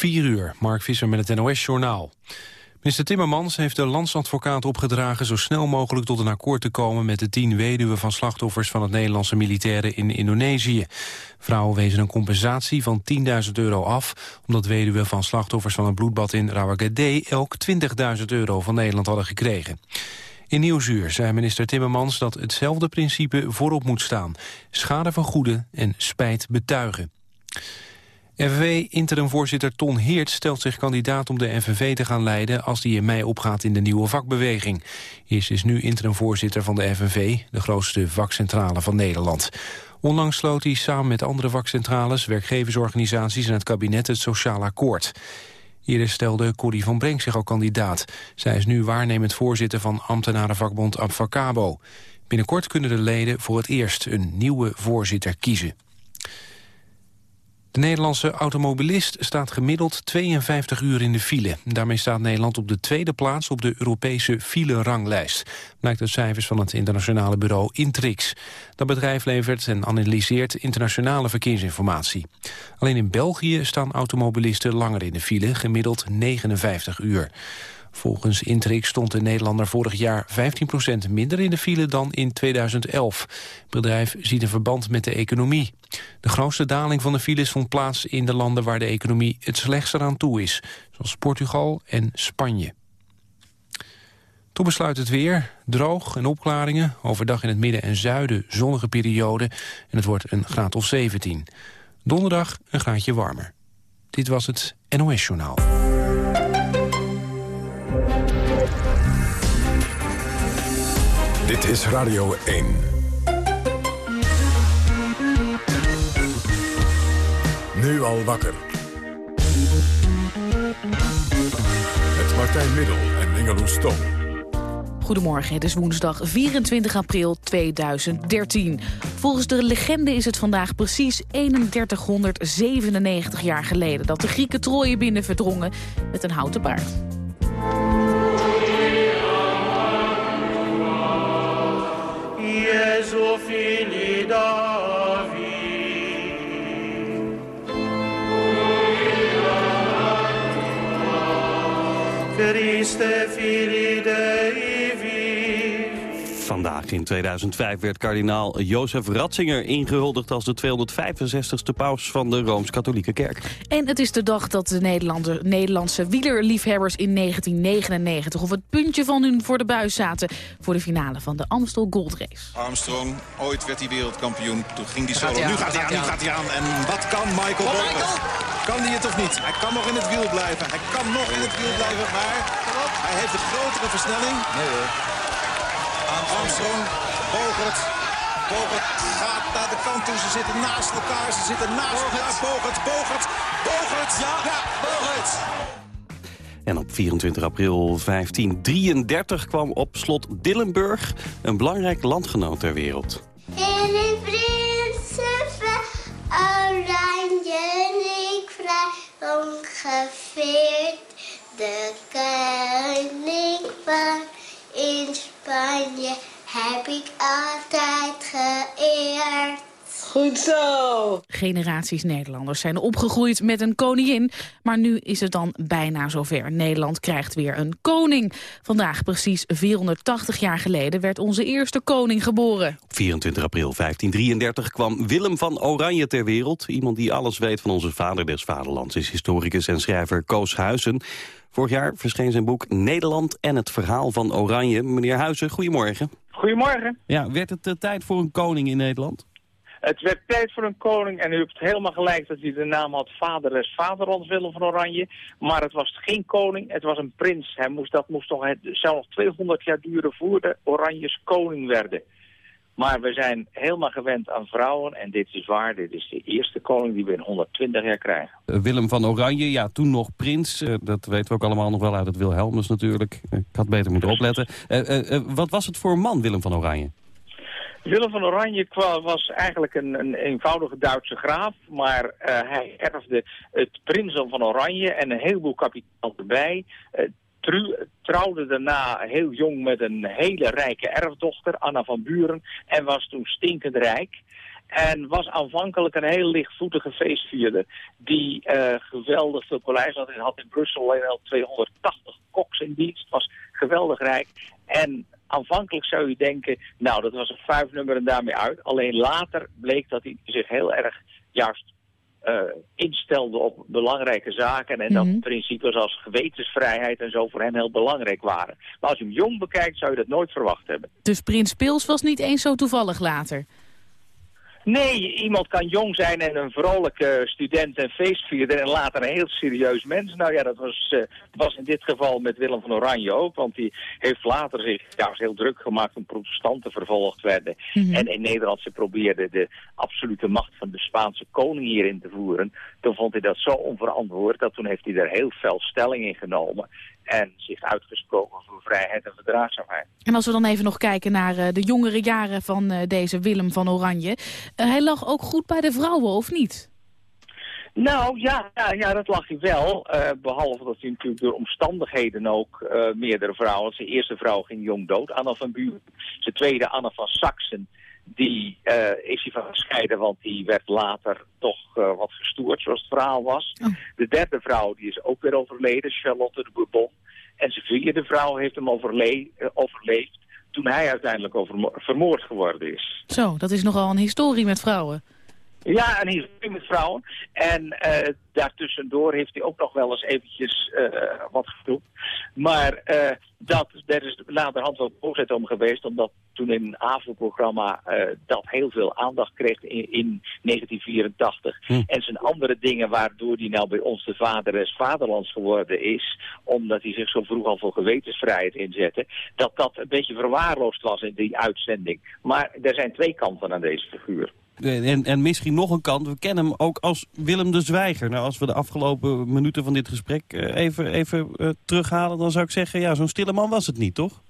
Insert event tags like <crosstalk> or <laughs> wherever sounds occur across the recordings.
4 uur, Mark Visser met het NOS-journaal. Minister Timmermans heeft de landsadvocaat opgedragen zo snel mogelijk tot een akkoord te komen met de tien weduwen van slachtoffers van het Nederlandse militairen in Indonesië. Vrouwen wezen een compensatie van 10.000 euro af, omdat weduwen van slachtoffers van een bloedbad in Rawagede elk 20.000 euro van Nederland hadden gekregen. In Nieuwsuur zei minister Timmermans dat hetzelfde principe voorop moet staan. Schade vergoeden en spijt betuigen. FNV-interimvoorzitter Ton Heert stelt zich kandidaat om de FNV te gaan leiden als die in mei opgaat in de nieuwe vakbeweging. Heers is nu interimvoorzitter van de FNV, de grootste vakcentrale van Nederland. Onlangs sloot hij samen met andere vakcentrales, werkgeversorganisaties en het kabinet het Sociaal Akkoord. Eerder stelde Corrie van Brenk zich al kandidaat. Zij is nu waarnemend voorzitter van ambtenarenvakbond Abfacabo. Binnenkort kunnen de leden voor het eerst een nieuwe voorzitter kiezen. De Nederlandse automobilist staat gemiddeld 52 uur in de file. Daarmee staat Nederland op de tweede plaats op de Europese file-ranglijst. Blijkt uit cijfers van het internationale bureau Intrix. Dat bedrijf levert en analyseert internationale verkeersinformatie. Alleen in België staan automobilisten langer in de file, gemiddeld 59 uur. Volgens Intrix stond de Nederlander vorig jaar 15% minder in de file dan in 2011. Het bedrijf ziet een verband met de economie. De grootste daling van de files vond plaats in de landen waar de economie het slechtst aan toe is. Zoals Portugal en Spanje. Toen besluit het weer. Droog en opklaringen. Overdag in het midden en zuiden zonnige periode. En het wordt een graad of 17. Donderdag een graadje warmer. Dit was het NOS Journaal. Dit is Radio 1. Nu al wakker. Met Martijn Middel en Ingeloes Stom. Goedemorgen, het is woensdag 24 april 2013. Volgens de legende is het vandaag precies 3197 jaar geleden... dat de Grieken Troje binnen verdrongen met een houten paard. figli David. Cristo figli Vandaag in 2005 werd kardinaal Jozef Ratzinger ingehuldigd als de 265ste paus van de Rooms-Katholieke Kerk. En het is de dag dat de Nederlandse wielerliefhebbers in 1999 op het puntje van hun voor de buis zaten voor de finale van de Amstel Gold Race. Armstrong, ooit werd hij wereldkampioen, toen ging hij solo. nu gaat hij aan, nu gaat hij aan. En wat kan Michael Bogert? Kan hij het of niet? Hij kan nog in het wiel blijven. Hij kan nog in het wiel blijven, maar hij heeft de grotere versnelling. Nee hoor. Armstrong, Bogert. Bogert gaat naar de kant toe. Ze zitten naast elkaar. Ze zitten naast elkaar. Bogert, Bogert, Bogert. Ja, ja, Bogert. En op 24 april 1533 kwam op slot Dillenburg een belangrijk landgenoot ter wereld. In een prinsen oranje, ik vrij ongeveer de koning van in Spanje heb ik altijd geëerd. Goed zo! Generaties Nederlanders zijn opgegroeid met een koningin. Maar nu is het dan bijna zover. Nederland krijgt weer een koning. Vandaag, precies 480 jaar geleden, werd onze eerste koning geboren. Op 24 april 1533 kwam Willem van Oranje ter wereld. Iemand die alles weet van onze vader des vaderlands is historicus en schrijver Koos Huizen. Vorig jaar verscheen zijn boek Nederland en het verhaal van Oranje. Meneer Huizen, goedemorgen. Goedemorgen. Ja, werd het uh, tijd voor een koning in Nederland? Het werd tijd voor een koning en u hebt helemaal gelijk dat hij de naam had Vader des Vaderlands Willem van Oranje. Maar het was geen koning, het was een prins. Hij moest, dat moest toch zelfs 200 jaar duren voor de Oranjes koning werden. Maar we zijn helemaal gewend aan vrouwen en dit is waar. Dit is de eerste koning die we in 120 jaar krijgen. Eh, Willem van Oranje, ja, toen nog prins. Uh, dat weten we ook allemaal nog wel uit het Wilhelmus natuurlijk. Uh, ik had beter moeten opletten. wat was het voor een man, Willem van Oranje? Willem van Oranje was eigenlijk een, een eenvoudige Duitse graaf, maar hij erfde het prinsdom van Oranje en een heleboel kapitaal erbij trouwde daarna heel jong met een hele rijke erfdochter, Anna van Buren, en was toen stinkend rijk. En was aanvankelijk een heel lichtvoetige feestvierder. Die uh, geweldig veel paleis had. Had in Brussel alleen al 280 koks in dienst. Was geweldig rijk. En aanvankelijk zou je denken, nou dat was een vijfnummer en daarmee uit. Alleen later bleek dat hij zich heel erg juist uh, instelde op belangrijke zaken. En dat mm -hmm. principes als gewetensvrijheid en zo voor hem heel belangrijk waren. Maar als je hem jong bekijkt zou je dat nooit verwacht hebben. Dus Prins Pils was niet eens zo toevallig later? Nee, iemand kan jong zijn en een vrolijke student en feestvierder en later een heel serieus mens. Nou ja, dat was, uh, was in dit geval met Willem van Oranje ook, want die heeft later zich ja, heel druk gemaakt toen protestanten vervolgd werden. Mm -hmm. En in Nederland ze probeerden de absolute macht van de Spaanse koning hierin te voeren. Toen vond hij dat zo onverantwoord dat toen heeft hij er heel fel stelling in genomen en zich uitgesproken voor vrijheid en verdraagzaamheid. En als we dan even nog kijken naar uh, de jongere jaren van uh, deze Willem van Oranje. Uh, hij lag ook goed bij de vrouwen, of niet? Nou, ja, ja, ja dat lag hij wel. behalve dat hij natuurlijk door omstandigheden ook meerdere vrouwen... Zijn eerste vrouw ging jong dood, Anna van Buren. Zijn tweede, Anna van Saxen, die is hij van gescheiden, want die werd later toch uh, wat gestoord, zoals het verhaal was. Oh. De derde vrouw die is ook weer overleden, Charlotte de Bourbon. En zijn vierde vrouw heeft hem overle uh, overleefd toen hij uiteindelijk over vermoord geworden is. Zo, dat is nogal een historie met vrouwen. Ja, een historie met vrouwen. En uh, daartussendoor heeft hij ook nog wel eens eventjes uh, wat gedoe. Maar uh, dat, daar is laterhand wel boosheid om geweest, omdat toen in een AVO-programma dat heel veel aandacht kreeg in, in 1984. Hm. En zijn andere dingen waardoor hij nou bij ons de vader des vaderlands geworden is, omdat hij zich zo vroeg al voor gewetensvrijheid inzette, dat dat een beetje verwaarloosd was in die uitzending. Maar er zijn twee kanten aan deze figuur. En, en misschien nog een kant, we kennen hem ook als Willem de Zwijger. Nou, als we de afgelopen minuten van dit gesprek uh, even, even uh, terughalen... dan zou ik zeggen, ja, zo'n stille man was het niet, toch?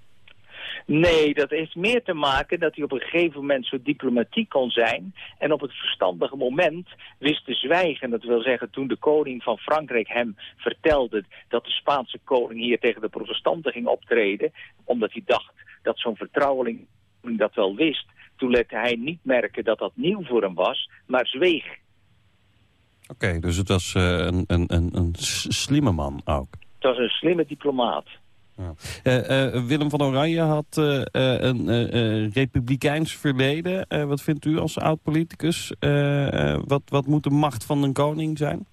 Nee, dat heeft meer te maken dat hij op een gegeven moment zo diplomatiek kon zijn... en op het verstandige moment wist te zwijgen. Dat wil zeggen, toen de koning van Frankrijk hem vertelde... dat de Spaanse koning hier tegen de protestanten ging optreden... omdat hij dacht dat zo'n vertrouweling dat wel wist toen liet hij niet merken dat dat nieuw voor hem was, maar zweeg. Oké, okay, dus het was uh, een, een, een, een slimme man ook. Het was een slimme diplomaat. Ja. Uh, uh, Willem van Oranje had een republikeins verleden. wat vindt u als oud-politicus? wat, wat moet de macht van een koning zijn?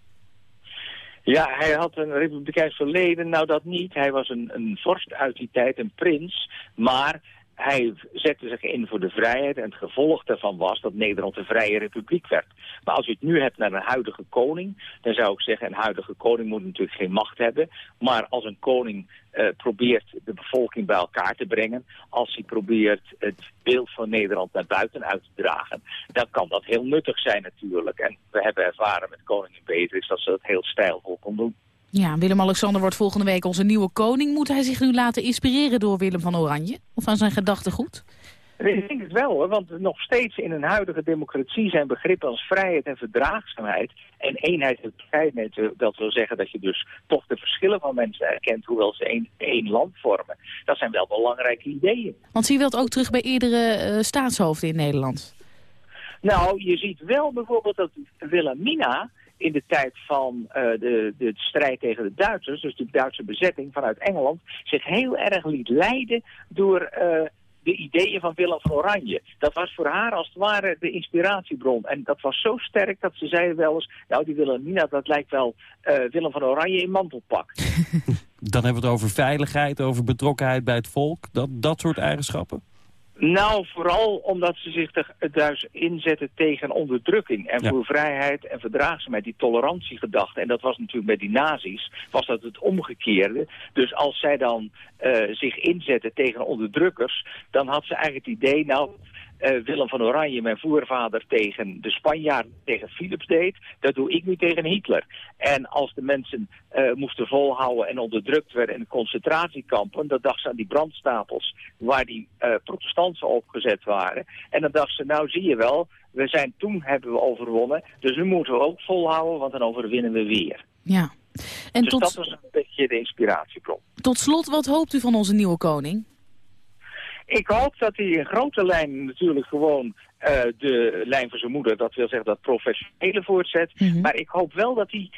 Ja, hij had een republikeins verleden. Nou, dat niet. Hij was een, een vorst uit die tijd, een prins. Maar hij zette zich in voor de vrijheid en het gevolg daarvan was dat Nederland een vrije republiek werd. Maar als je het nu hebt naar een huidige koning, dan zou ik zeggen, een huidige koning moet natuurlijk geen macht hebben. Maar als een koning uh, probeert de bevolking bij elkaar te brengen, als hij probeert het beeld van Nederland naar buiten uit te dragen, dan kan dat heel nuttig zijn natuurlijk. En we hebben ervaren met koningin Beatrix dat ze dat heel stijlvol kon doen. Ja, Willem-Alexander wordt volgende week onze nieuwe koning. Moet hij zich nu laten inspireren door Willem van Oranje? Of aan zijn gedachtegoed? Ik denk het wel, hoor, want nog steeds in een huidige democratie zijn begrippen als vrijheid en verdraagzaamheid en eenheid en vrijheid. Dat wil zeggen dat je dus toch de verschillen van mensen erkent, hoewel ze één, één land vormen. Dat zijn wel belangrijke ideeën. Want zie je dat ook terug bij eerdere uh, staatshoofden in Nederland? Nou, je ziet wel bijvoorbeeld dat Wilhelmina in de tijd van uh, de, de strijd tegen de Duitsers, dus de Duitse bezetting vanuit Engeland, zich heel erg liet leiden door uh, de ideeën van Willem van Oranje. Dat was voor haar als het ware de inspiratiebron. En dat was zo sterk dat ze zeiden wel eens, nou die Wilhelmina, dat lijkt wel uh, Willem van Oranje in mantelpak. <laughs> Dan hebben we het over veiligheid, over betrokkenheid bij het volk, dat, dat soort eigenschappen? Nou, vooral omdat ze zich thuis inzetten tegen onderdrukking en ja. voor vrijheid en verdraagzaamheid, die tolerantiegedachte. En dat was natuurlijk met die nazi's, was dat het omgekeerde. Dus als zij dan uh, zich inzetten tegen onderdrukkers, dan had ze eigenlijk het idee, nou, uh, Willem van Oranje, mijn voorvader, tegen de Spanjaarden, tegen Philips deed, dat doe ik nu tegen Hitler. En als de mensen uh, moesten volhouden en onderdrukt werden in concentratiekampen, dan dachten ze aan die brandstapels waar die uh, protestanten opgezet waren. En dan dachten ze, nou zie je wel, we zijn toen hebben we overwonnen, dus nu moeten we ook volhouden, want dan overwinnen we weer. Ja. En dus tot... dat was een beetje de inspiratiebron. Tot slot, wat hoopt u van onze nieuwe koning? Ik hoop dat hij in grote lijnen natuurlijk gewoon de lijn van zijn moeder, dat wil zeggen dat professionele voortzet. Mhm. Maar ik hoop wel dat hij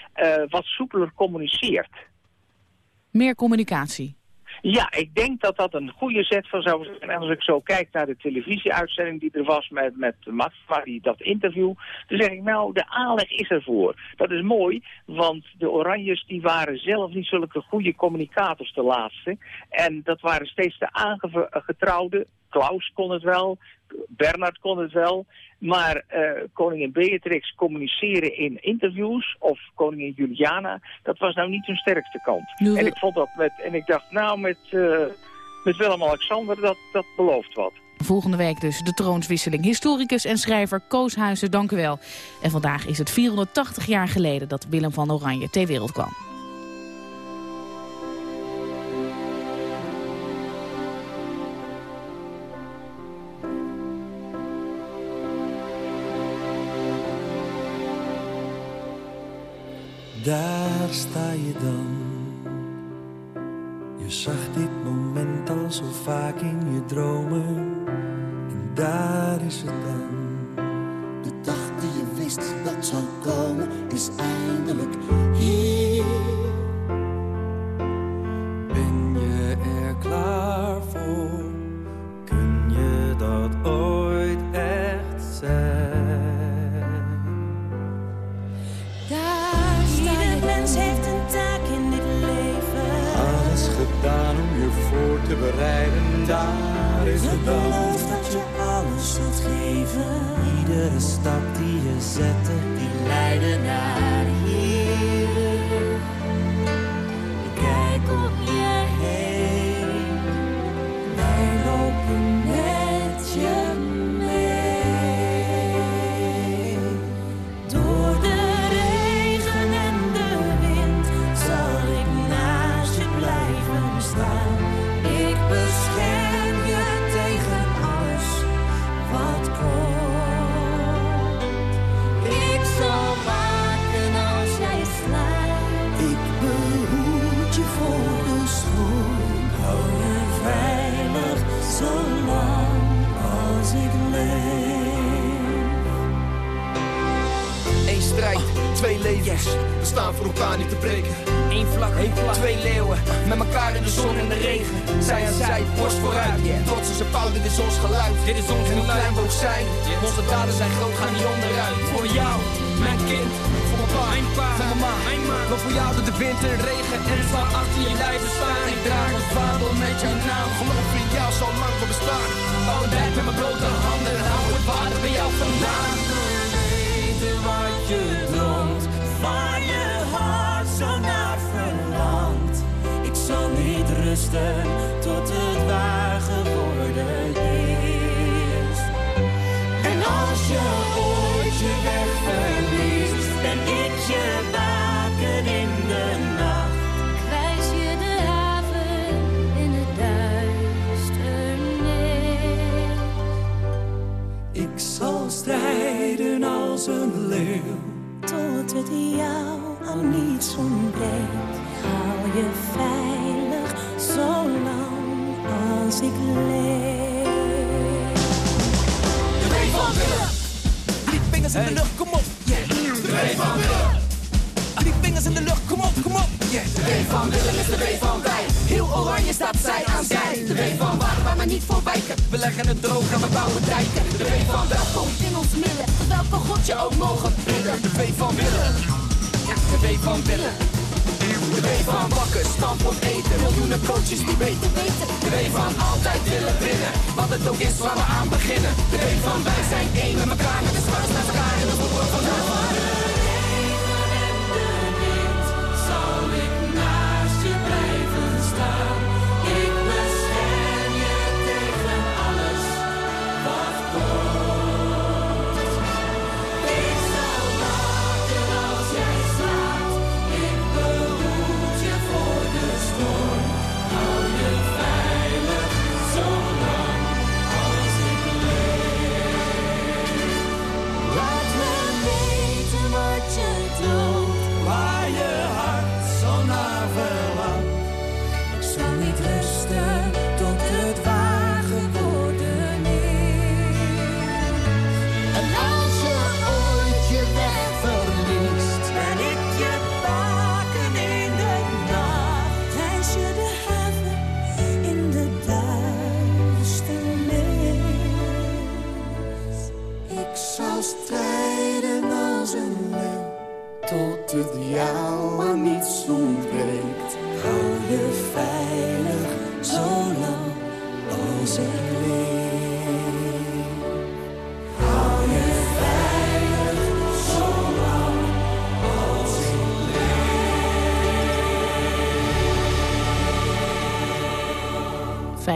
wat soepeler communiceert. Meer communicatie? Ja, ik denk dat dat een goede zet van zou zijn. En als ik zo kijk naar de televisieuitzending die er was met, met Matma, die dat interview, dan zeg ik nou, de aanleg is ervoor. Dat is mooi, want de Oranjes die waren zelf niet zulke goede communicators de laatste. En dat waren steeds de aangetrouwde. Klaus kon het wel, Bernard kon het wel. Maar uh, koningin Beatrix communiceren in interviews of koningin Juliana, dat was nou niet hun sterkste kant. En ik vond dat met, en ik dacht nou met, uh, met Willem-Alexander, dat, dat belooft wat. Volgende week dus de troonswisseling. Historicus en schrijver Koos Huizen, dank u wel. En vandaag is het 480 jaar geleden dat Willem van Oranje ter wereld kwam. Daar sta je dan. Je zag dit moment al zo vaak in je dromen. En daar is het dan. De dag die je wist dat zou komen, is eindelijk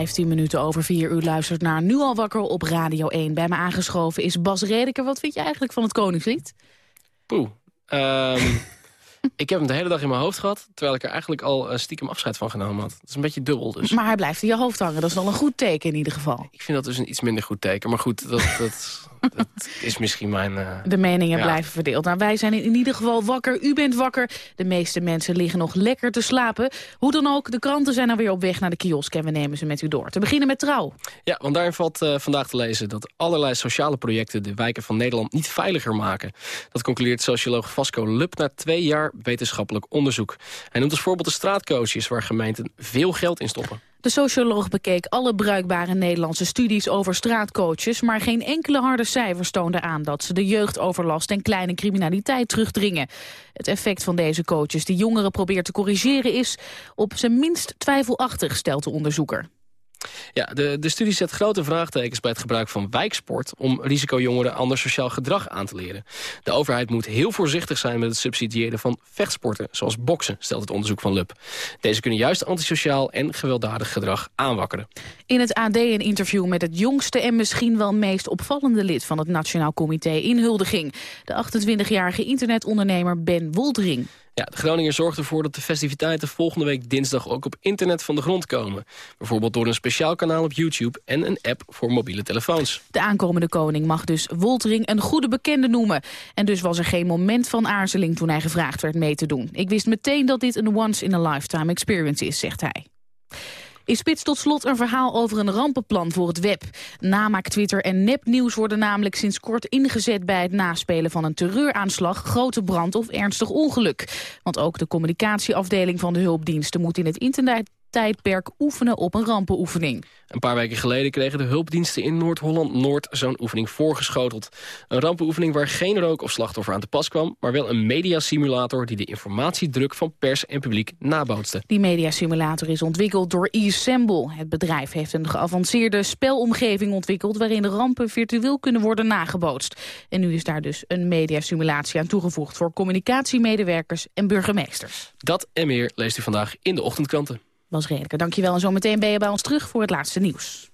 15 minuten over 4 uur luistert naar Nu al wakker op Radio 1. Bij me aangeschoven is Bas Redeker. Wat vind je eigenlijk van het Koningslied? Poeh. Ehm, <laughs> ik heb hem de hele dag in mijn hoofd gehad... terwijl ik er eigenlijk al eh, stiekem afscheid van genomen had. Het is een beetje dubbel dus. Maar hij blijft in je hoofd hangen. Dat is wel een goed teken in ieder geval. Ik vind dat dus een iets minder goed teken. Maar goed, dat, dat, <laughs> dat is misschien mijn... eh, De meningen ja. blijven verdeeld. Nou, wij zijn in ieder geval wakker. U bent wakker. De meeste mensen liggen nog lekker te slapen. Hoe dan ook, de kranten zijn alweer op weg naar de kiosk... en we nemen ze met u door. Te beginnen met Trouw. Ja, want daarin valt eh, vandaag te lezen dat allerlei sociale projecten de wijken van Nederland niet veiliger maken. Dat concludeert socioloog Vasco Lup na twee jaar wetenschappelijk onderzoek. Hij noemt als voorbeeld de straatcoaches waar gemeenten veel geld in stoppen. De socioloog bekeek alle bruikbare Nederlandse studies over straatcoaches... maar geen enkele harde cijfers toonden aan dat ze de jeugdoverlast en kleine criminaliteit terugdringen. Het effect van deze coaches die jongeren probeert te corrigeren is op zijn minst twijfelachtig, stelt de onderzoeker. Ja, de, de studie zet grote vraagtekens bij het gebruik van wijksport... om risicojongeren ander sociaal gedrag aan te leren. De overheid moet heel voorzichtig zijn met het subsidiëren van vechtsporten... zoals boksen, stelt het onderzoek van LUB. Deze kunnen juist antisociaal en gewelddadig gedrag aanwakkeren. In het AD een interview met het jongste en misschien wel meest opvallende lid van het Nationaal Comité Inhuldiging. De 28-jarige internetondernemer Ben Woldering. Ja, de Groninger zorgt ervoor dat de festiviteiten volgende week dinsdag ook op internet van de grond komen. Bijvoorbeeld door een speciaal kanaal op YouTube en een app voor mobiele telefoons. De aankomende koning mag dus Woltering een goede bekende noemen. En dus was er geen moment van aarzeling toen hij gevraagd werd mee te doen. Ik wist meteen dat dit een once-in-a-lifetime experience is, zegt hij. In Spits tot slot een verhaal over een rampenplan voor het web. Namaak Twitter en nepnieuws worden namelijk sinds kort ingezet... bij het naspelen van een terreuraanslag, grote brand of ernstig ongeluk. Want ook de communicatieafdeling van de hulpdiensten... moet in het internettijdperk oefenen op een rampenoefening. Een paar weken geleden kregen de hulpdiensten in Noord-Holland-Noord zo'n oefening voorgeschoteld. Een rampenoefening waar geen rook of slachtoffer aan te pas kwam... maar wel een mediasimulator die de informatiedruk van pers en publiek nabootste. Die mediasimulator is ontwikkeld door eSample. Het bedrijf heeft een geavanceerde spelomgeving ontwikkeld... waarin rampen virtueel kunnen worden nagebootst. En nu is daar dus een mediasimulatie aan toegevoegd... voor communicatiemedewerkers en burgemeesters. Dat en meer leest u vandaag in de ochtendkranten. Was redelijker. Dankjewel. En zometeen ben je bij ons terug voor het laatste nieuws.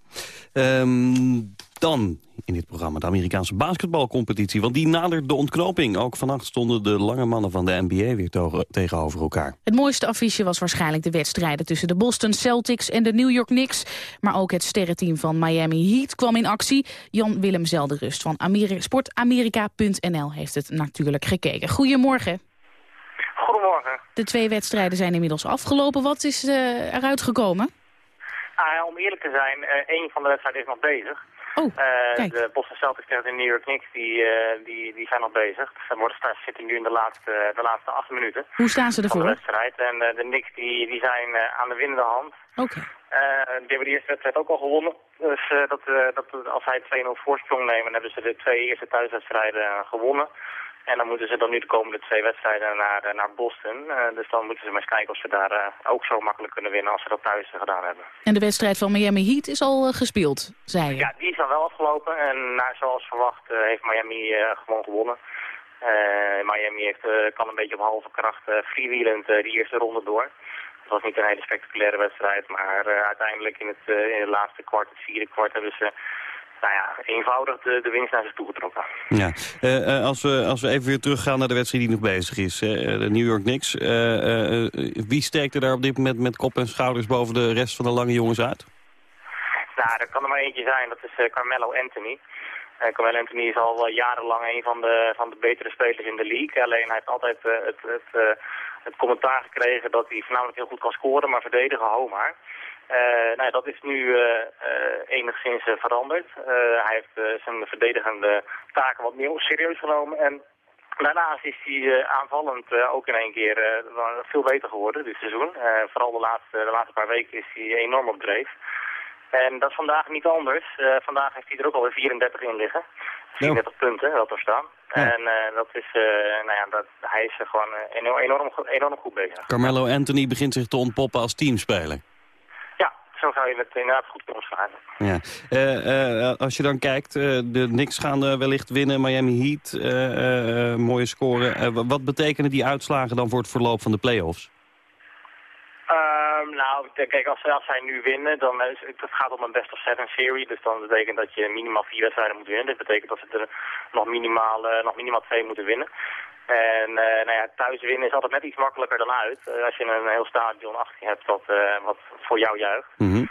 Ehm, dan in dit programma de Amerikaanse basketbalcompetitie. Want die nadert de ontknoping. Ook vannacht stonden de lange mannen van de NBA weer tegenover elkaar. Het mooiste affiche was waarschijnlijk de wedstrijden tussen de Boston Celtics en de New York Knicks. Maar ook het sterrenteam van Miami Heat kwam in actie. Jan-Willem Zelderust van Ameri sportamerika.nl heeft het natuurlijk gekeken. Goedemorgen. Goedemorgen. De twee wedstrijden zijn inmiddels afgelopen. Wat is eh, eruit gekomen? Ah, ja, om eerlijk te zijn, eh één van de wedstrijden is nog bezig. Oh, Eh, de Boston Celtics tegen de New York Knicks, die, die, die zijn nog bezig. Ze worden straks zitten nu in de laatste, de laatste acht minuten Hoe staan ze van de ervoor? wedstrijd. En de Knicks die, die zijn aan de winnende hand. Oké. Die hebben de eerste wedstrijd ook al gewonnen. Dus dat, dat, als zij 2-0 voorsprong nemen, hebben ze de twee eerste thuiswedstrijden gewonnen. En dan moeten ze dan nu de komende twee wedstrijden naar, eh, naar Boston. Eh, dus dan moeten ze maar eens kijken of ze daar eh, ook zo makkelijk kunnen winnen als ze dat thuis gedaan hebben. En de wedstrijd van Miami Heat is al gespeeld, zei je. Ja, die is dan wel afgelopen. En nou, zoals verwacht heeft Miami gewoon gewonnen. Miami heeft, kan een beetje op halve kracht freewheelend die eerste ronde door. Het was niet een hele spectaculaire wedstrijd, maar uiteindelijk in het, in het laatste kwart, het vierde kwart, hebben ze nou ja, eenvoudig de, de winst naar zich toegetrokken. Ja. Eh, eh, als, we, als we even weer teruggaan naar de wedstrijd die nog bezig is. eh, de New York Knicks. wie steekt er daar op dit moment met kop en schouders boven de rest van de lange jongens uit? Nou, er kan er maar eentje zijn, dat is Carmelo Anthony. Carmelo Anthony is al jarenlang een van de, van de betere spelers in de league. Alleen hij heeft altijd het, het, het commentaar gekregen dat hij voornamelijk heel goed kan scoren, maar verdedigen, hou maar. Eh, nou ja, dat is nu eh, eh, enigszins veranderd. Hij heeft zijn verdedigende taken wat meer serieus genomen. En daarnaast is hij aanvallend ook in één keer veel beter geworden dit seizoen. Vooral de laatste, de laatste paar weken is hij enorm op dreef. En dat is vandaag niet anders. Vandaag heeft hij er ook alweer 34 in liggen. 34 punten, dat er staan. En uh, dat is, uh, nou ja, dat, hij is gewoon enorm, enorm goed bezig. Carmelo Anthony begint zich te ontpoppen als teamspeler. Zo zou je het inderdaad goed kunnen omschrijven. Ja. als je dan kijkt, de Knicks gaan wellicht winnen, Miami Heat, mooie score. wat betekenen die uitslagen dan voor het verloop van de playoffs? Um, nou, kijk, als, als zij nu winnen, dan is het, gaat om een best of seven serie. Dus dan betekent dat je minimaal vier wedstrijden moet winnen. Dat betekent dat ze er nog minimaal, uh, nog minimaal twee moeten winnen. En uh, nou ja, thuis winnen is altijd net iets makkelijker dan uit. Uh, als je een heel stadion achter je hebt wat, wat voor jou juicht. Mm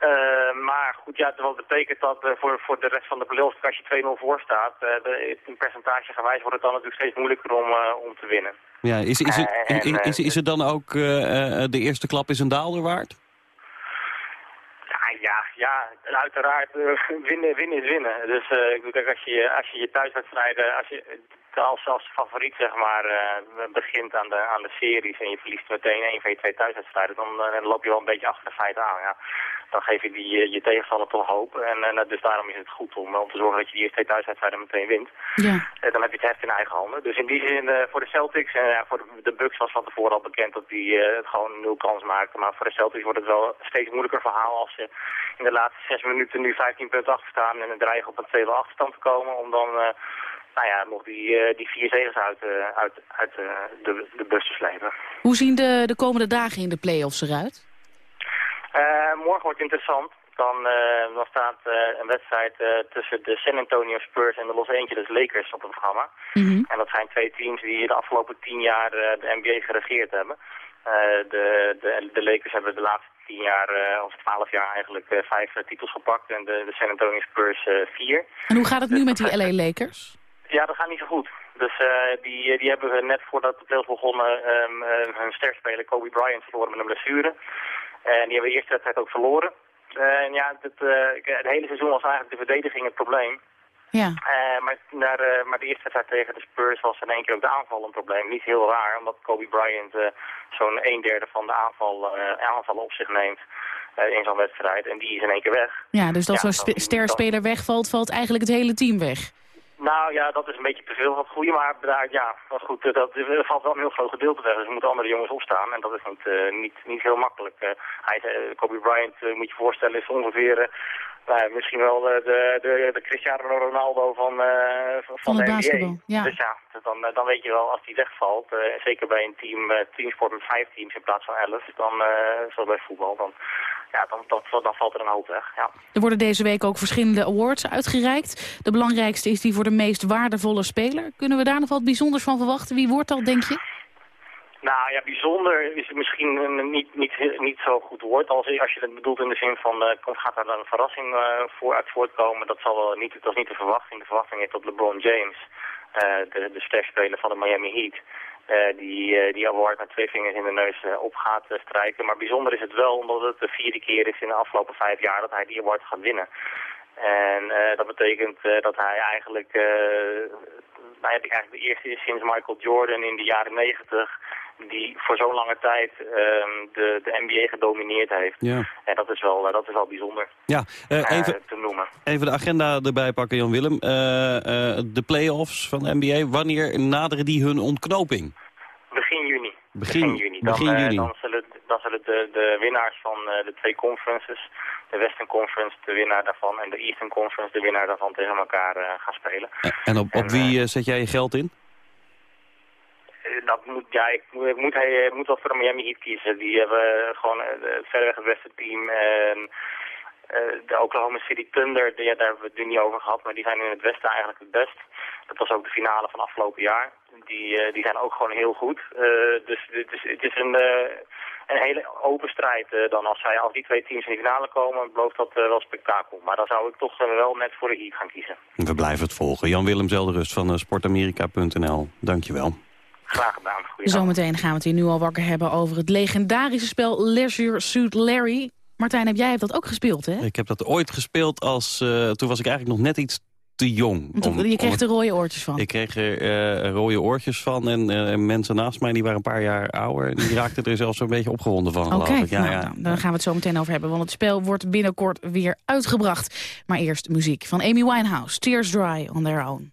uh, maar goed, ja, dat betekent dat uh, voor, voor de rest van de playoffs, als je 2-0 voor staat, uh, de, in percentage gewijs wordt het dan natuurlijk steeds moeilijker om, om te winnen. Ja, is, is, het, en, is, is, het dan ook de eerste klap is een daalder waard? Ja, ja, uiteraard, winnen, winnen is winnen. Dus ik bedoel, als je, als je je thuiswedstrijden, als je als, favoriet zeg maar begint aan de, aan de series en je verliest meteen één van je twee thuiswedstrijden, dan, dan loop je wel een beetje achter de feiten aan. Ja dan geef je die, eh, je tegenstander toch hoop. En, eh, dus daarom is het goed om, om te zorgen dat je die eerste twee thuiswedstrijden meteen wint. Ja. En dan heb je het heft in eigen handen. Dus in die zin, voor de Celtics, en voor de, Bucks was van tevoren al bekend dat die het gewoon nul kans maakten. Maar voor de Celtics wordt het wel een steeds moeilijker verhaal als ze in de laatste zes minuten nu 15 punten achter staan en dreigen op een 2 achterstand te komen. Om dan nou ja, nog die, uh, die vier zegers uit, uh, uit, uit uh, de, de bus te slepen. Hoe zien de, de komende dagen in de play-offs eruit? Uh, morgen wordt interessant. Dan, uh, dan staat uh, een wedstrijd tussen de San Antonio Spurs en de Los Angeles Lakers op het programma. Mm -hmm. En dat zijn twee teams die de afgelopen tien jaar de NBA geregeerd hebben. de, de, de Lakers hebben de laatste tien jaar, of twaalf jaar eigenlijk, vijf titels gepakt. En de, de San Antonio Spurs vier. En hoe gaat het nu dus met die LA Lakers? Ja, dat gaat niet zo goed. Dus uh, die, die hebben net voordat de playoffs begonnen um, uh, hun sterspeler Kobe Bryant verloren met een blessure. En die hebben de eerste wedstrijd ook verloren. En ja, het, het hele seizoen was eigenlijk de verdediging het probleem. Ja. Uh, maar, naar, uh, maar de eerste wedstrijd tegen de Spurs was in één keer ook de aanval een probleem. Niet heel raar, omdat Kobe Bryant uh, zo'n een derde van de aanval, aanvallen op zich neemt in zo'n wedstrijd. En die is in één keer weg. Ja, dus als ja, zo'n sterspeler wegvalt, valt eigenlijk het hele team weg. Nou ja, dat is een beetje te veel van het goede, maar daar, ja, maar goed, dat, dat valt wel een heel groot gedeelte weg. Dus er moeten andere jongens opstaan en dat is niet, uh, niet, niet heel makkelijk. Uh, hij, uh, Kobe Bryant, moet je voorstellen, is ongeveer nou, misschien wel de, de, de Cristiano Ronaldo van, van, van de, NBA. Ja. Dus ja, dan, dan weet je wel, als die wegvalt, zeker bij een team, teamsport met vijf teams in plaats van elf, dan, zoals bij voetbal, dan ja, dan, dan, dan, valt er een hoop weg. Ja. Er worden deze week ook verschillende awards uitgereikt. De belangrijkste is die voor de meest waardevolle speler. Kunnen we daar nog wat bijzonders van verwachten? Wie wordt dat, denk je? Nou ja, bijzonder is het misschien niet, niet, niet zo goed woord. Als, als je het bedoelt in de zin van, uh, gaat er een verrassing uh, voor uit voortkomen? Dat, zal wel niet, dat is niet de verwachting. De verwachting is dat LeBron James, uh, de, de sterspeler van de Miami Heat, uh, die, uh, die award met twee vingers in de neus uh, op gaat strijken. Maar bijzonder is het wel omdat het de vierde keer is in de afgelopen vijf jaar dat hij die award gaat winnen. En dat betekent dat hij eigenlijk, nou, eigenlijk de eerste is sinds Michael Jordan in de jaren negentig die voor zo'n lange tijd um, de, de NBA gedomineerd heeft. Ja. En dat is wel, dat is wel bijzonder ja, uh, even, te noemen. Even de agenda erbij pakken, Jan-Willem. De play-offs van de NBA, wanneer naderen die hun ontknoping? Begin juni. Begin, Begin juni. Dan, begin juni. dan zullen, dan zullen de, de winnaars van de twee conferences, de Western Conference, de winnaar daarvan, en de Eastern Conference, de winnaar daarvan, tegen elkaar gaan spelen. En op, op en, wie zet jij je geld in? Dat moet, ja, ik, moet, hij moet wel voor de Miami Heat kiezen. Die hebben gewoon het verreweg het beste team. Uh, de Oklahoma City Thunder, ja, daar hebben we het nu niet over gehad, maar die zijn in het westen eigenlijk het best. Dat was ook de finale van afgelopen jaar. Die, die zijn ook gewoon heel goed. Dus het is, het is een, een hele open strijd dan. Als, zij, als die twee teams in de finale komen, belooft dat wel spektakel. Maar dan zou ik toch wel net voor de Heat gaan kiezen. We blijven het volgen. Jan-Willem Zelderust van sportamerika.nl. Dankjewel. Graag gedaan. Zometeen gaan we het hier nu al wakker hebben over het legendarische spel Leisure Suit Larry. Martijn, heb jij dat ook gespeeld, hè? Ik heb dat ooit gespeeld als... Uh, toen was ik eigenlijk nog net iets te jong. Om, je kreeg er rode oortjes van. Ik kreeg er uh, rode oortjes van en uh, mensen naast mij die waren een paar jaar ouder. Die <laughs> raakten er zelfs een beetje opgewonden van, Oké, okay, ja, nou, ja. dan gaan we het zo meteen over hebben. Want het spel wordt binnenkort weer uitgebracht. Maar eerst muziek van Amy Winehouse. Tears Dry on Their Own.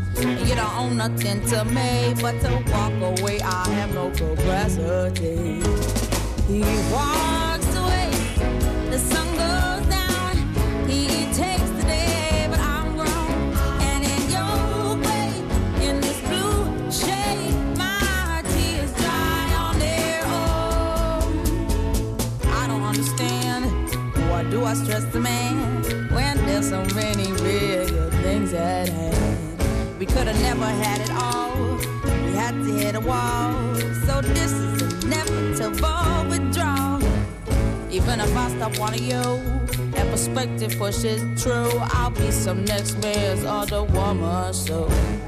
you don't own nothing to me but to walk away. I have no capacity. He walks away, the sun goes down. He takes the day, but I'm grown. And in your way, in this blue shade, my tears dry on their own. I don't understand. Why do I stress the man when there's so many real things at hand? We could have never had it all. We had to hit a wall. So this is inevitable withdrawal. Even if I stop wanting you, that perspective pushes true. I'll be some next man's other woman. So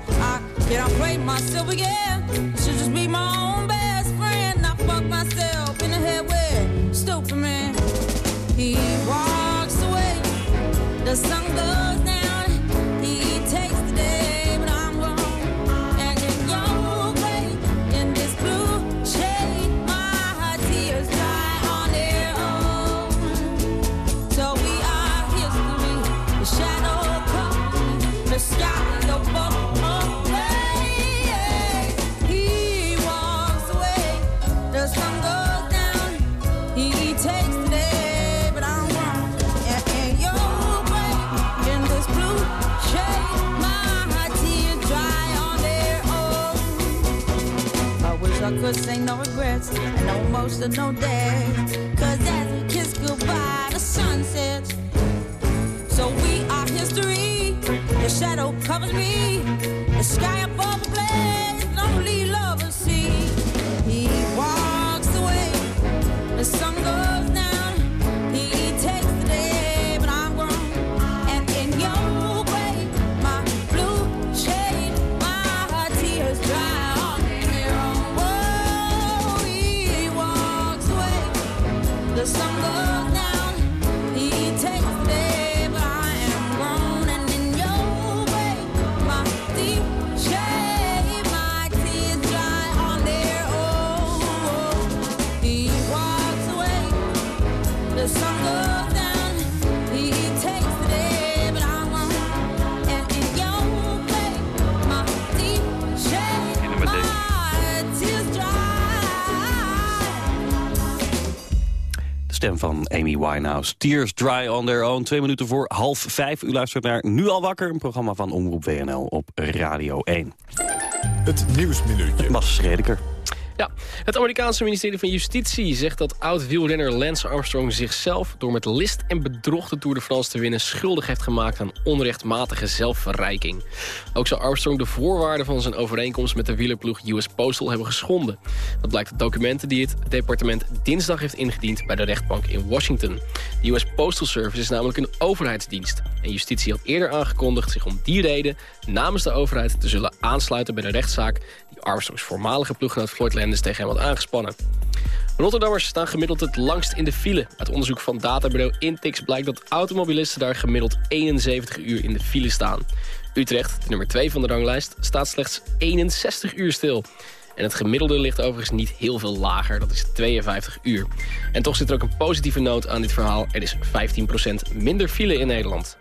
I can't play myself again. I should just be my own best friend. I fuck myself in the head with stupid man. He walks away. The sun goes could say no regrets and no emotional death. Cause as we kiss goodbye, the sun sets. So we are history. The shadow covers me. The sky stem van Amy Winehouse. Tears dry on their own. Twee minuten voor half vijf. U luistert naar Nu al wakker. Een programma van Omroep WNL op Radio 1. Het Nieuwsminuutje. Mas Redeker. Ja, het Amerikaanse ministerie van Justitie zegt dat oud-wielrenner Lance Armstrong zichzelf door met list en bedrog de Tour de France te winnen schuldig heeft gemaakt aan onrechtmatige zelfverrijking. Ook zou Armstrong de voorwaarden van zijn overeenkomst met de wielerploeg US Postal hebben geschonden. Dat blijkt uit documenten die het departement dinsdag heeft ingediend bij de rechtbank in Washington. De US Postal Service is namelijk een overheidsdienst. En justitie had eerder aangekondigd zich om die reden namens de overheid te zullen aansluiten bij de rechtszaak Armstrongs voormalige ploeggenoot Floyd Landis tegen hem had aangespannen. Rotterdammers staan gemiddeld het langst in de file. Uit onderzoek van databureau Intix blijkt dat automobilisten daar gemiddeld 71 uur in de file staan. Utrecht, de nummer 2 van de ranglijst, staat slechts 61 uur stil. En het gemiddelde ligt overigens niet heel veel lager, dat is 52 uur. En toch zit er ook een positieve noot aan dit verhaal. Er is 15% minder file in Nederland.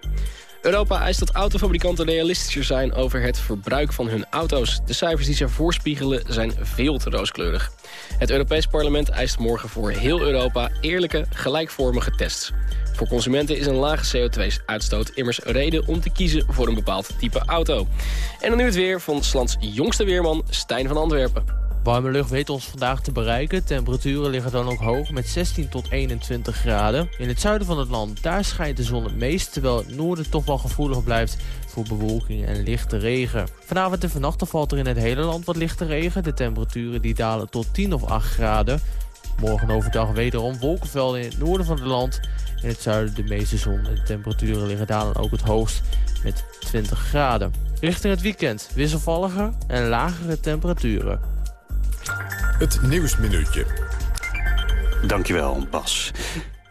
Europa eist dat autofabrikanten realistischer zijn over het verbruik van hun auto's. De cijfers die ze voorspiegelen zijn veel te rooskleurig. Het Europees Parlement eist morgen voor heel Europa eerlijke, gelijkvormige tests. Voor consumenten is een lage CO2-uitstoot immers reden om te kiezen voor een bepaald type auto. En dan nu het weer van Slans jongste weerman Stijn van Antwerpen. Warme lucht weet ons vandaag te bereiken. Temperaturen liggen dan ook hoog met 16 tot 21 graden. In het zuiden van het land, daar schijnt de zon het meest... terwijl het noorden toch wel gevoelig blijft voor bewolking en lichte regen. Vanavond en vannacht valt er in het hele land wat lichte regen. De temperaturen die dalen tot 10 of 8 graden. Morgen overdag wederom wolkenvelden in het noorden van het land. In het zuiden de meeste zon de temperaturen liggen dalen ook het hoogst met 20 graden. Richting het weekend wisselvalliger en lagere temperaturen. Het Nieuwsminuutje. Dankjewel, Bas.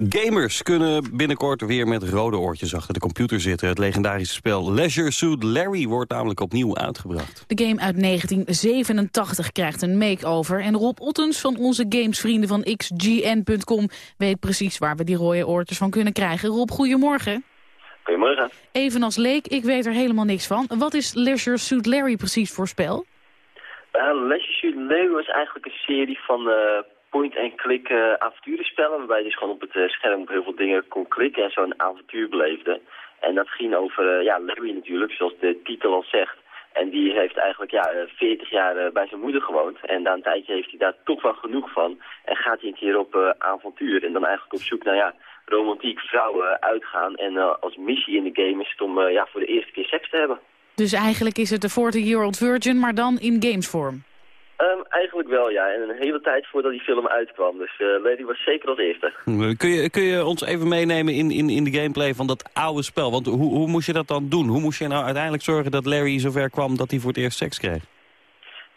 Gamers kunnen binnenkort weer met rode oortjes achter de computer zitten. Het legendarische spel Leisure Suit Larry wordt namelijk opnieuw uitgebracht. De game uit 1987 krijgt een makeover. En Rob Ottens van onze gamesvrienden van xgn.com weet precies waar we die rode oortjes van kunnen krijgen. Rob, goedemorgen. Goedemorgen. Even als leek, ik weet er helemaal niks van. Wat is Leisure Suit Larry precies voor spel? Uh, Leisure Suit Larry was eigenlijk een serie van uh, point-and-click uh, avonturenspellen... waarbij je dus gewoon op het scherm op heel veel dingen kon klikken en zo'n avontuur beleefde. En dat ging over ja, Larry natuurlijk, zoals de titel al zegt. En die heeft eigenlijk ja, 40 jaar bij zijn moeder gewoond. En na een tijdje heeft hij daar toch wel genoeg van. En gaat hij een keer op avontuur. En dan eigenlijk op zoek naar ja, romantiek vrouwen uitgaan. En als missie in de game is het om ja, voor de eerste keer seks te hebben. Dus eigenlijk is het de 40-year-old virgin, maar dan in gamesvorm? Um, eigenlijk wel, ja. En een hele tijd voordat die film uitkwam. Dus uh, Lady was zeker als eerste. Kun je, kun je ons even meenemen in, in, in de gameplay van dat oude spel? Want hoe, hoe moest je dat dan doen? Hoe moest je nou uiteindelijk zorgen dat Larry zover kwam dat hij voor het eerst seks kreeg?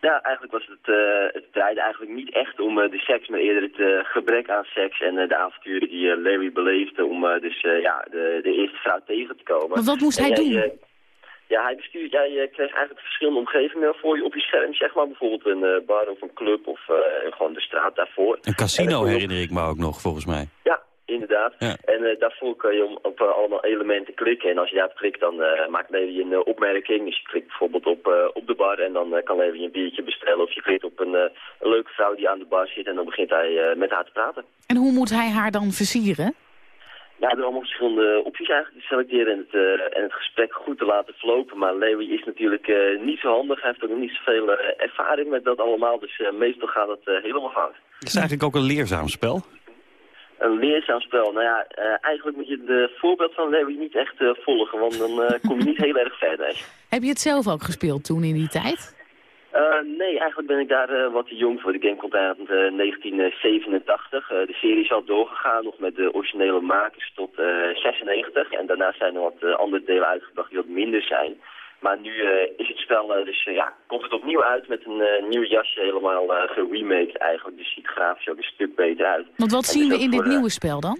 Ja, eigenlijk was het, uh, het draaide eigenlijk niet echt om uh, de seks, maar eerder het uh, gebrek aan seks en de avonturen die Larry beleefde om dus ja, de, de eerste vrouw tegen te komen. Maar wat moest en hij jij, doen? Ja, hij bestuurt, jij ja, kreeg eigenlijk verschillende omgevingen voor je op je scherm, zeg maar. Bijvoorbeeld een bar of een club of gewoon de straat daarvoor. Een casino herinner ik me ook nog, volgens mij. Ja, inderdaad. Ja. En uh, daarvoor kan je om, op uh, allemaal elementen klikken. En als je daarop klikt, dan uh, maakt Levi een opmerking. Dus je klikt bijvoorbeeld op, op de bar en dan kan Levi een biertje bestellen. Of je klikt op een, een leuke vrouw die aan de bar zit en dan begint hij met haar te praten. En hoe moet hij haar dan versieren? Ja, er allemaal verschillende opties eigenlijk te selecteren en het, uh, en het gesprek goed te laten verlopen. Maar Lewy is natuurlijk uh, niet zo handig. Hij heeft ook nog niet zoveel uh, ervaring met dat allemaal. Dus meestal gaat het helemaal fout. Het is eigenlijk ook een leerzaam spel. Een leerzaam spel. Nou ja, eigenlijk moet je het voorbeeld van Lewy niet echt volgen. Want dan kom je niet heel erg verder. Heb je het zelf ook gespeeld toen in die tijd? Uh, nee, eigenlijk ben ik daar uh, wat te jong voor. De game komt uit uh, 1987. de serie is al doorgegaan, nog met de originele makers tot 96. En daarna zijn er wat andere delen uitgebracht die wat minder zijn. Maar nu is het spel, dus ja, komt het opnieuw uit met een nieuw jasje, helemaal geremaked eigenlijk. Dus ziet grafisch ook een stuk beter uit. Want wat zien we in dit nieuwe spel dan?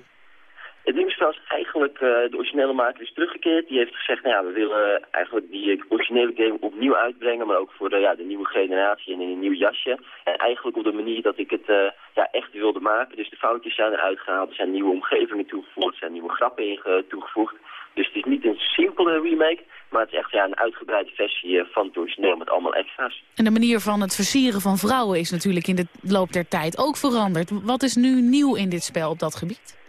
Het nieuwe spel is eigenlijk, uh, de originele maker is teruggekeerd. Die heeft gezegd, nou ja, we willen eigenlijk die originele game opnieuw uitbrengen. Maar ook voor de, ja, de nieuwe generatie en in een nieuw jasje. En eigenlijk op de manier dat ik het uh, ja, echt wilde maken. Dus de foutjes zijn eruit gehaald. Er zijn nieuwe omgevingen toegevoegd. Er zijn nieuwe grappen in toegevoegd. Dus het is niet een simpele remake. Maar het is echt ja, een uitgebreide versie van het origineel met allemaal extra's. En de manier van het versieren van vrouwen is natuurlijk in de loop der tijd ook veranderd. Wat is nu nieuw in dit spel op dat gebied?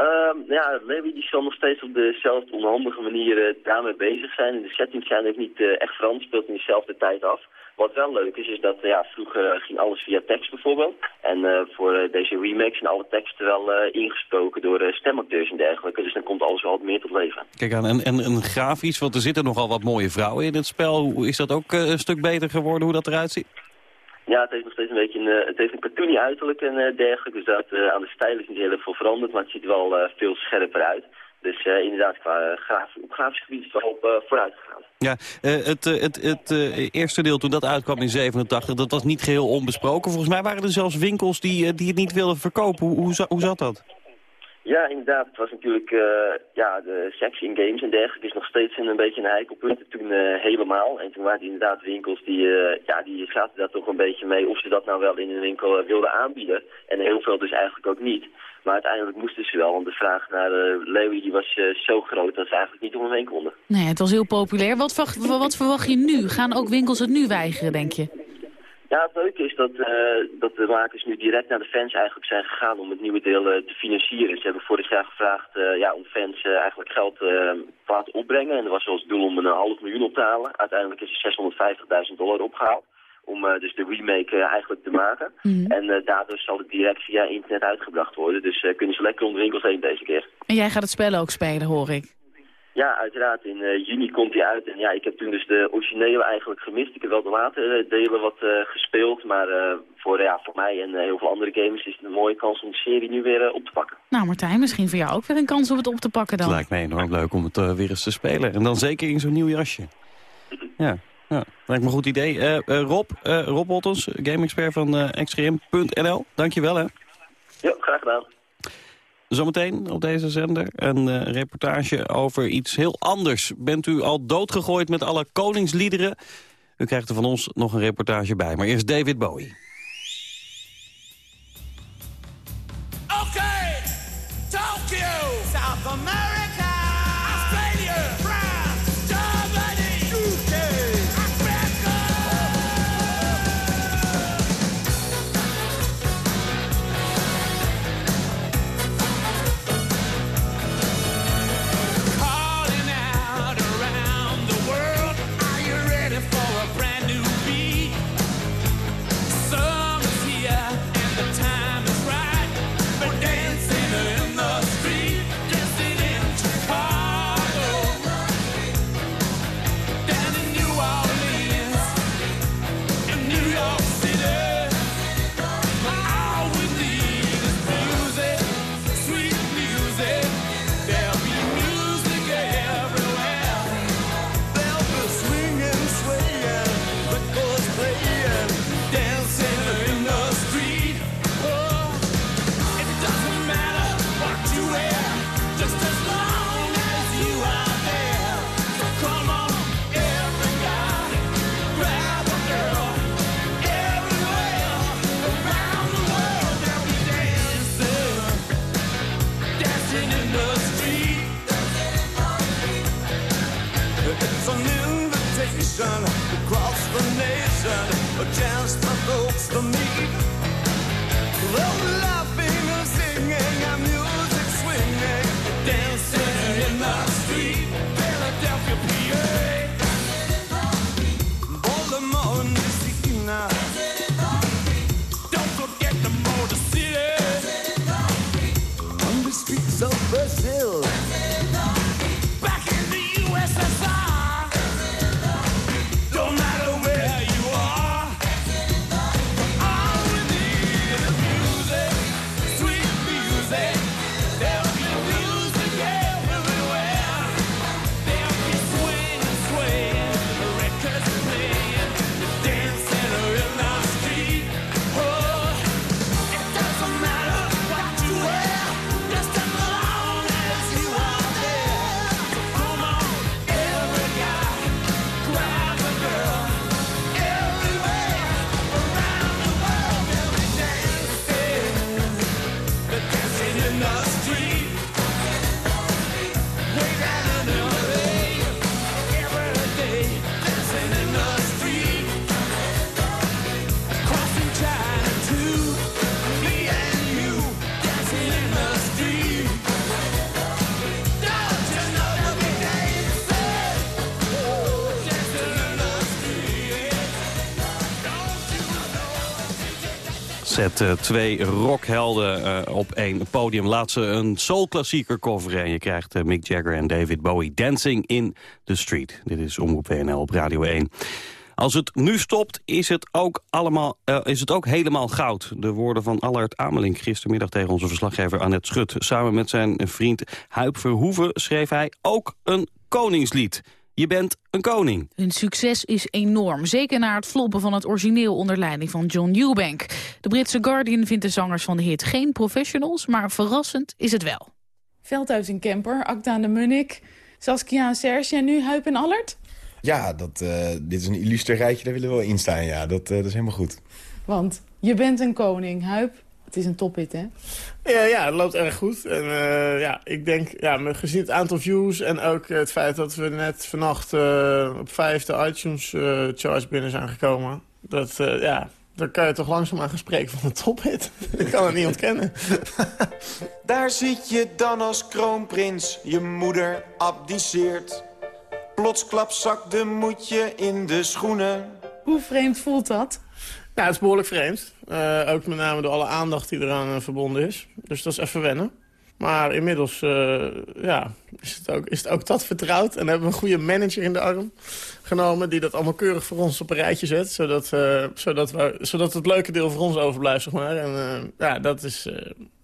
Um, ja, die zal nog steeds op dezelfde onhandige manier uh, daarmee bezig zijn. De settings zijn ook niet uh, echt veranderd, speelt in dezelfde tijd af. Wat wel leuk is, is dat uh, ja, vroeger ging alles via tekst bijvoorbeeld. En voor deze remakes zijn alle teksten wel ingesproken door stemacteurs en dergelijke. Dus dan komt alles wel wat meer tot leven. Kijk aan, en, en, en grafisch, want er zitten nogal wat mooie vrouwen in het spel. Is dat ook een stuk beter geworden, hoe dat eruit ziet? Ja, het heeft nog steeds een beetje een, uh, het heeft een cartoony uiterlijk en uh, dergelijke. Dus dat, uh, aan de stijl is niet heel veel veranderd, maar het ziet wel veel scherper uit. Dus inderdaad, qua graaf, op grafisch gebied is het wel op vooruit gegaan. Ja, het, het, het eerste deel toen dat uitkwam in 87, dat was niet geheel onbesproken. Volgens mij waren er zelfs winkels die, die het niet wilden verkopen. Hoe, hoe zat dat? Ja, inderdaad. Het was natuurlijk, uh, ja, de seks in games en dergelijke is nog steeds een, beetje een heikelpunt. Toen uh, helemaal. En toen waren inderdaad winkels die, uh, ja, die zaten daar toch een beetje mee of ze dat nou wel in een winkel wilden aanbieden. En heel veel dus eigenlijk ook niet. Maar uiteindelijk moesten ze wel, want de vraag naar Leeuwen die was zo groot dat ze eigenlijk niet om heen konden. Nee, het was heel populair. Wat, wat verwacht je nu? Gaan ook winkels het nu weigeren, denk je? Ja, het leuke is dat, uh, dat de makers nu direct naar de fans eigenlijk zijn gegaan om het nieuwe deel uh, te financieren. Ze hebben vorig jaar gevraagd uh, ja, om fans eigenlijk geld te laten opbrengen. En er was zoals doel om een half miljoen op te halen. Uiteindelijk is er 650.000 dollar opgehaald. om eh, dus de remake eh, eigenlijk te maken. Mhm. En eh, daardoor zal het direct via internet uitgebracht worden. Dus eh, kunnen ze lekker om de winkels heen deze keer. En jij gaat het spel ook spelen, hoor ik. Ja, uiteraard. In eh, juni komt hij uit. En ja, ik heb toen dus de originele eigenlijk gemist. Ik heb wel de latere delen wat eh, gespeeld. Maar eh, voor, ja, voor mij en heel veel andere gamers is het een mooie kans om de serie nu weer op te pakken. Nou, Martijn, misschien voor jou ook weer een kans om het op te pakken dan. Het lijkt me enorm leuk om het weer eens te spelen. En dan zeker in zo'n nieuw jasje. <laughs> Ja, ja, lijkt me een goed idee. Rob, eh, Rob Ottens, game-expert van eh, xgm.nl. Dankjewel hè. Ja, graag gedaan. Zometeen op deze zender een eh, reportage over iets heel anders. Bent u al doodgegooid met alle koningsliederen? U krijgt er van ons nog een reportage bij. Maar eerst David Bowie. Zet eh, twee rockhelden eh, op één podium. Laat ze een soulklassieker coveren. En je krijgt eh, Mick Jagger en David Bowie dancing in the street. Dit is Omroep WNL op Radio 1. Als het nu stopt, is het ook, allemaal, is het ook helemaal goud. De woorden van Allard Amelink gistermiddag tegen onze verslaggever Annette Schut. Samen met zijn vriend Huip Verhoeven schreef hij ook een koningslied. Je bent een koning. Hun succes is enorm, zeker na het floppen van het origineel onder leiding van John Eubank. De Britse Guardian vindt de zangers van de hit geen professionals, maar verrassend is het wel. Veldhuis en Kemper, Acta aan de Munnik, Saskia en Serge en nu Huip en Allert? Ja, dat, eh, dit is een illuster rijtje, daar willen we wel in staan. Ja, dat, eh, dat is helemaal goed. Want je bent een koning, Huip. Het is een tophit, hè? Ja, ja, het loopt erg goed. En eh, ja, ik denk, ja, gezien het aantal views en ook het feit dat we net vannacht eh, op vijfde iTunes eh charts binnen zijn gekomen. Dat, eh, ja, dan kan je toch langzaamaan gaan spreken van een tophit. <laughs> ik kan het niet ontkennen. <laughs> Daar zit je dan als kroonprins, je moeder abdiceert. Plotsklap zakt de moedje in de schoenen. Hoe vreemd voelt dat? Ja, het is behoorlijk vreemd. Uh, ook met name door alle aandacht die eraan uh, verbonden is. Dus dat is even wennen. Maar inmiddels uh, ja, is, het ook, is het ook dat vertrouwd. En hebben we een goede manager in de arm genomen... die dat allemaal keurig voor ons op een rijtje zet. Zodat, zodat, we, zodat het leuke deel voor ons overblijft, zeg maar. En ja, dat is...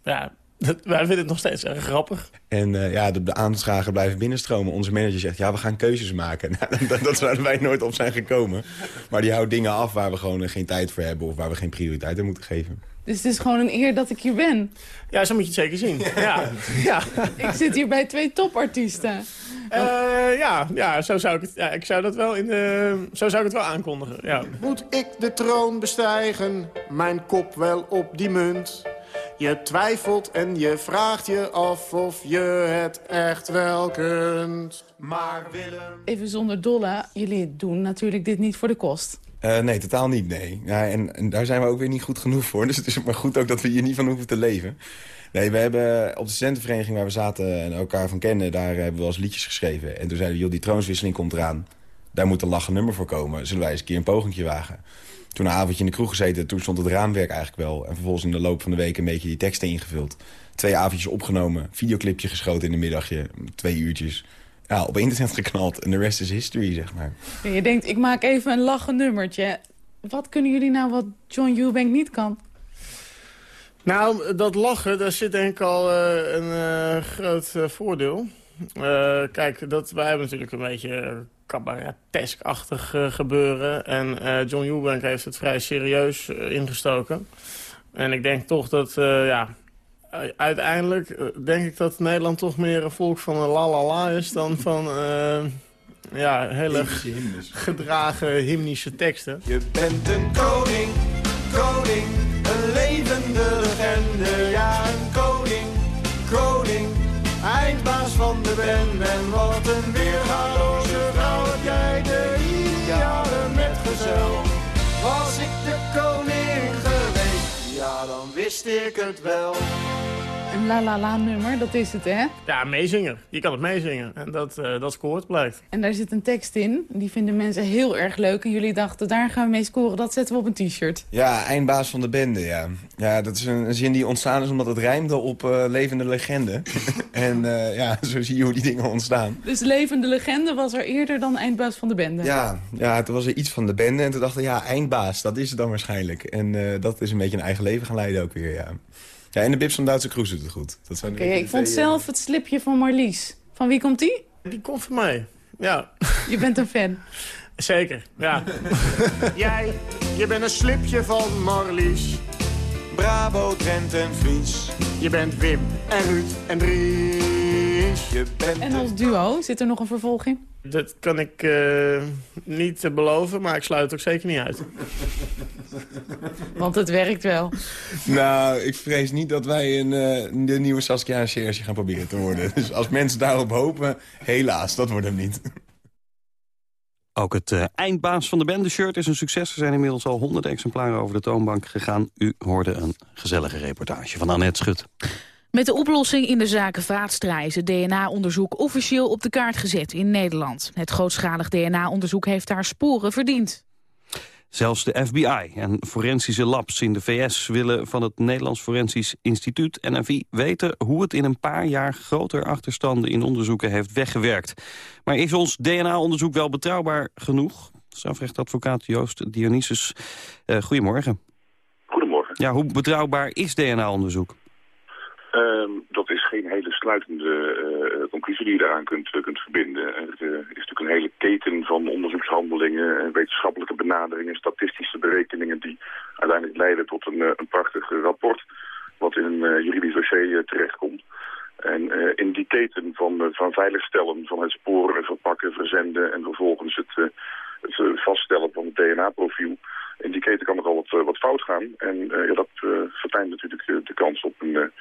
ja, wij vinden het nog steeds erg grappig. En uh, ja, de, de aanslagen blijven binnenstromen. Onze manager zegt, ja, we gaan keuzes maken. <laughs> Nou, dat, dat zouden wij nooit op zijn gekomen. Maar die houdt dingen af waar we gewoon geen tijd voor hebben... of waar we geen prioriteit aan moeten geven. Dus het is gewoon een eer dat ik hier ben. Ja, zo moet je het zeker zien. <laughs> Ja. ja. <laughs> Ik zit hier bij twee topartiesten. Uh, ja, ja, zo zou ik het, ja, ik zou dat wel in de, zo zou ik het wel aankondigen. Ja. Moet ik de troon bestijgen, mijn kop wel op die munt? Je twijfelt en je vraagt je af of je het echt wel kunt. Maar Willem... Even zonder dolle, jullie doen natuurlijk dit niet voor de kost. Uh, nee, totaal niet, nee. Ja, en, en, daar zijn we ook weer niet goed genoeg voor. <laughs> Dus het is maar goed ook dat we hier niet van hoeven te leven. Nee, we hebben op de studentenvereniging waar we zaten en elkaar van kennen... daar hebben we wel eens liedjes geschreven. En toen zeiden we, joh, die troonswisseling komt eraan. Daar moet een lachen nummer voor komen. Zullen wij eens een keer een pogingje wagen? Toen een avondje in de kroeg gezeten, toen stond het raamwerk eigenlijk wel. En vervolgens in de loop van de week een beetje die teksten ingevuld. Twee avondjes opgenomen, videoclipje geschoten in de middagje, twee uurtjes. Ja, op internet geknald en de rest is history, zeg maar. Je denkt, ik maak even een lachen nummertje. Wat kunnen jullie nou wat John Eubank niet kan? Nou, dat lachen, daar zit denk ik al uh, een uh, groot uh, voordeel. Kijk, dat, wij hebben natuurlijk een beetje cabaretesk-achtig uh, gebeuren. En uh, John Eubank heeft het vrij serieus uh, ingestoken. En ik denk toch dat, ja, uiteindelijk denk ik dat Nederland toch meer een volk van la la la is dan van, ja, hele gedragen hymnische teksten. Je bent een koning, koning, wist ik het wel. Een la la la nummer, dat is het hè? Ja, meezinger. Je kan het meezingen. En dat, uh, dat scoort, blijkt. En daar zit een tekst in. Die vinden mensen heel erg leuk. En jullie dachten, daar gaan we mee scoren. Dat zetten we op een t-shirt. Ja, eindbaas van de bende, ja. Ja, dat is een, een zin die ontstaan is omdat het rijmde op uh, levende legende. <laughs> en uh, ja, zo zie je hoe die dingen ontstaan. Dus levende legende was er eerder dan eindbaas van de bende? Ja, ja toen was er iets van de bende. En toen dachten we, ja, eindbaas, dat is het dan waarschijnlijk. En dat is een beetje een eigen leven gaan leiden ook weer, ja. Ja, en de Bips van Duitse Kroes doet het goed. Oké, okay, ik vond zelf het slipje van Marlies. Van wie komt die? Die komt van mij, ja. Je bent een fan? Zeker, ja. <laughs> Jij, je bent een slipje van Marlies. Bravo, Trent en Fries. Je bent Wim en Ruud en Dries. Je bent en als duo, zit er nog een vervolging? Dat kan ik uh, niet beloven, maar ik sluit het ook zeker niet uit. Want het werkt wel. Nou, ik vrees niet dat wij een, uh, de nieuwe Saskia en Serge gaan proberen te worden. Dus als mensen daarop hopen, helaas, dat wordt hem niet. Ook het uh, eindbaas van de bende shirt is een succes. Er zijn inmiddels al honderden exemplaren over de toonbank gegaan. U hoorde een gezellige reportage van Annette Schut. Met de oplossing in de zaken Vaatstra is het DNA-onderzoek officieel op de kaart gezet in Nederland. Het grootschalig DNA-onderzoek heeft daar sporen verdiend. Zelfs de FBI en forensische labs in de VS willen van het Nederlands Forensisch Instituut NFI weten hoe het in een paar jaar groter achterstanden in onderzoeken heeft weggewerkt. Maar is ons DNA-onderzoek wel betrouwbaar genoeg? Strafrechtadvocaat Joost Dionysus, uh, goedemorgen. Goedemorgen. Ja, hoe betrouwbaar is DNA-onderzoek? Um, dat is geen hele sluitende uh, conclusie die je daaraan kunt, uh, kunt verbinden. Het uh, is natuurlijk een hele keten van onderzoekshandelingen, wetenschappelijke benaderingen, statistische berekeningen die uiteindelijk leiden tot een, een prachtig rapport wat in een juridisch dossier terechtkomt. En in die keten van, van veiligstellen, van het sporen, verpakken, verzenden en vervolgens het, het vaststellen van het DNA-profiel, in die keten kan er al wat, fout gaan. En dat verkleint natuurlijk de kans op een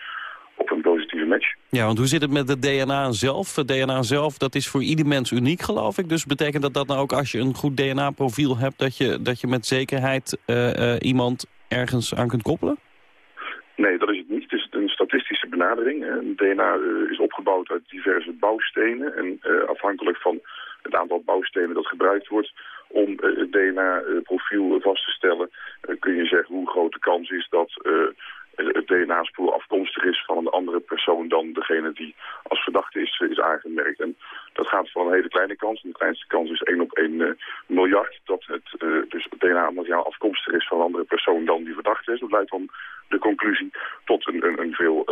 op een positieve match. Ja, want hoe zit het met het DNA zelf? Het DNA zelf, dat is voor ieder mens uniek, geloof ik. Dus betekent dat dat nou ook als je een goed DNA-profiel hebt... Dat je, dat je met zekerheid uh, uh, iemand ergens aan kunt koppelen? Nee, dat is het niet. Het is een statistische benadering. Een DNA uh, is opgebouwd uit diverse bouwstenen. En afhankelijk van het aantal bouwstenen dat gebruikt wordt om het DNA-profiel vast te stellen, kun je zeggen hoe groot de kans is dat het DNA-spoor afkomstig is van een andere persoon dan degene die als verdachte is, is aangemerkt. En dat gaat van een hele kleine kans. De kleinste kans is 1 op 1 miljard dat het, dus het DNA-materiaal afkomstig is van een andere persoon dan die verdachte is. Dat leidt dan de conclusie tot een, een, een veel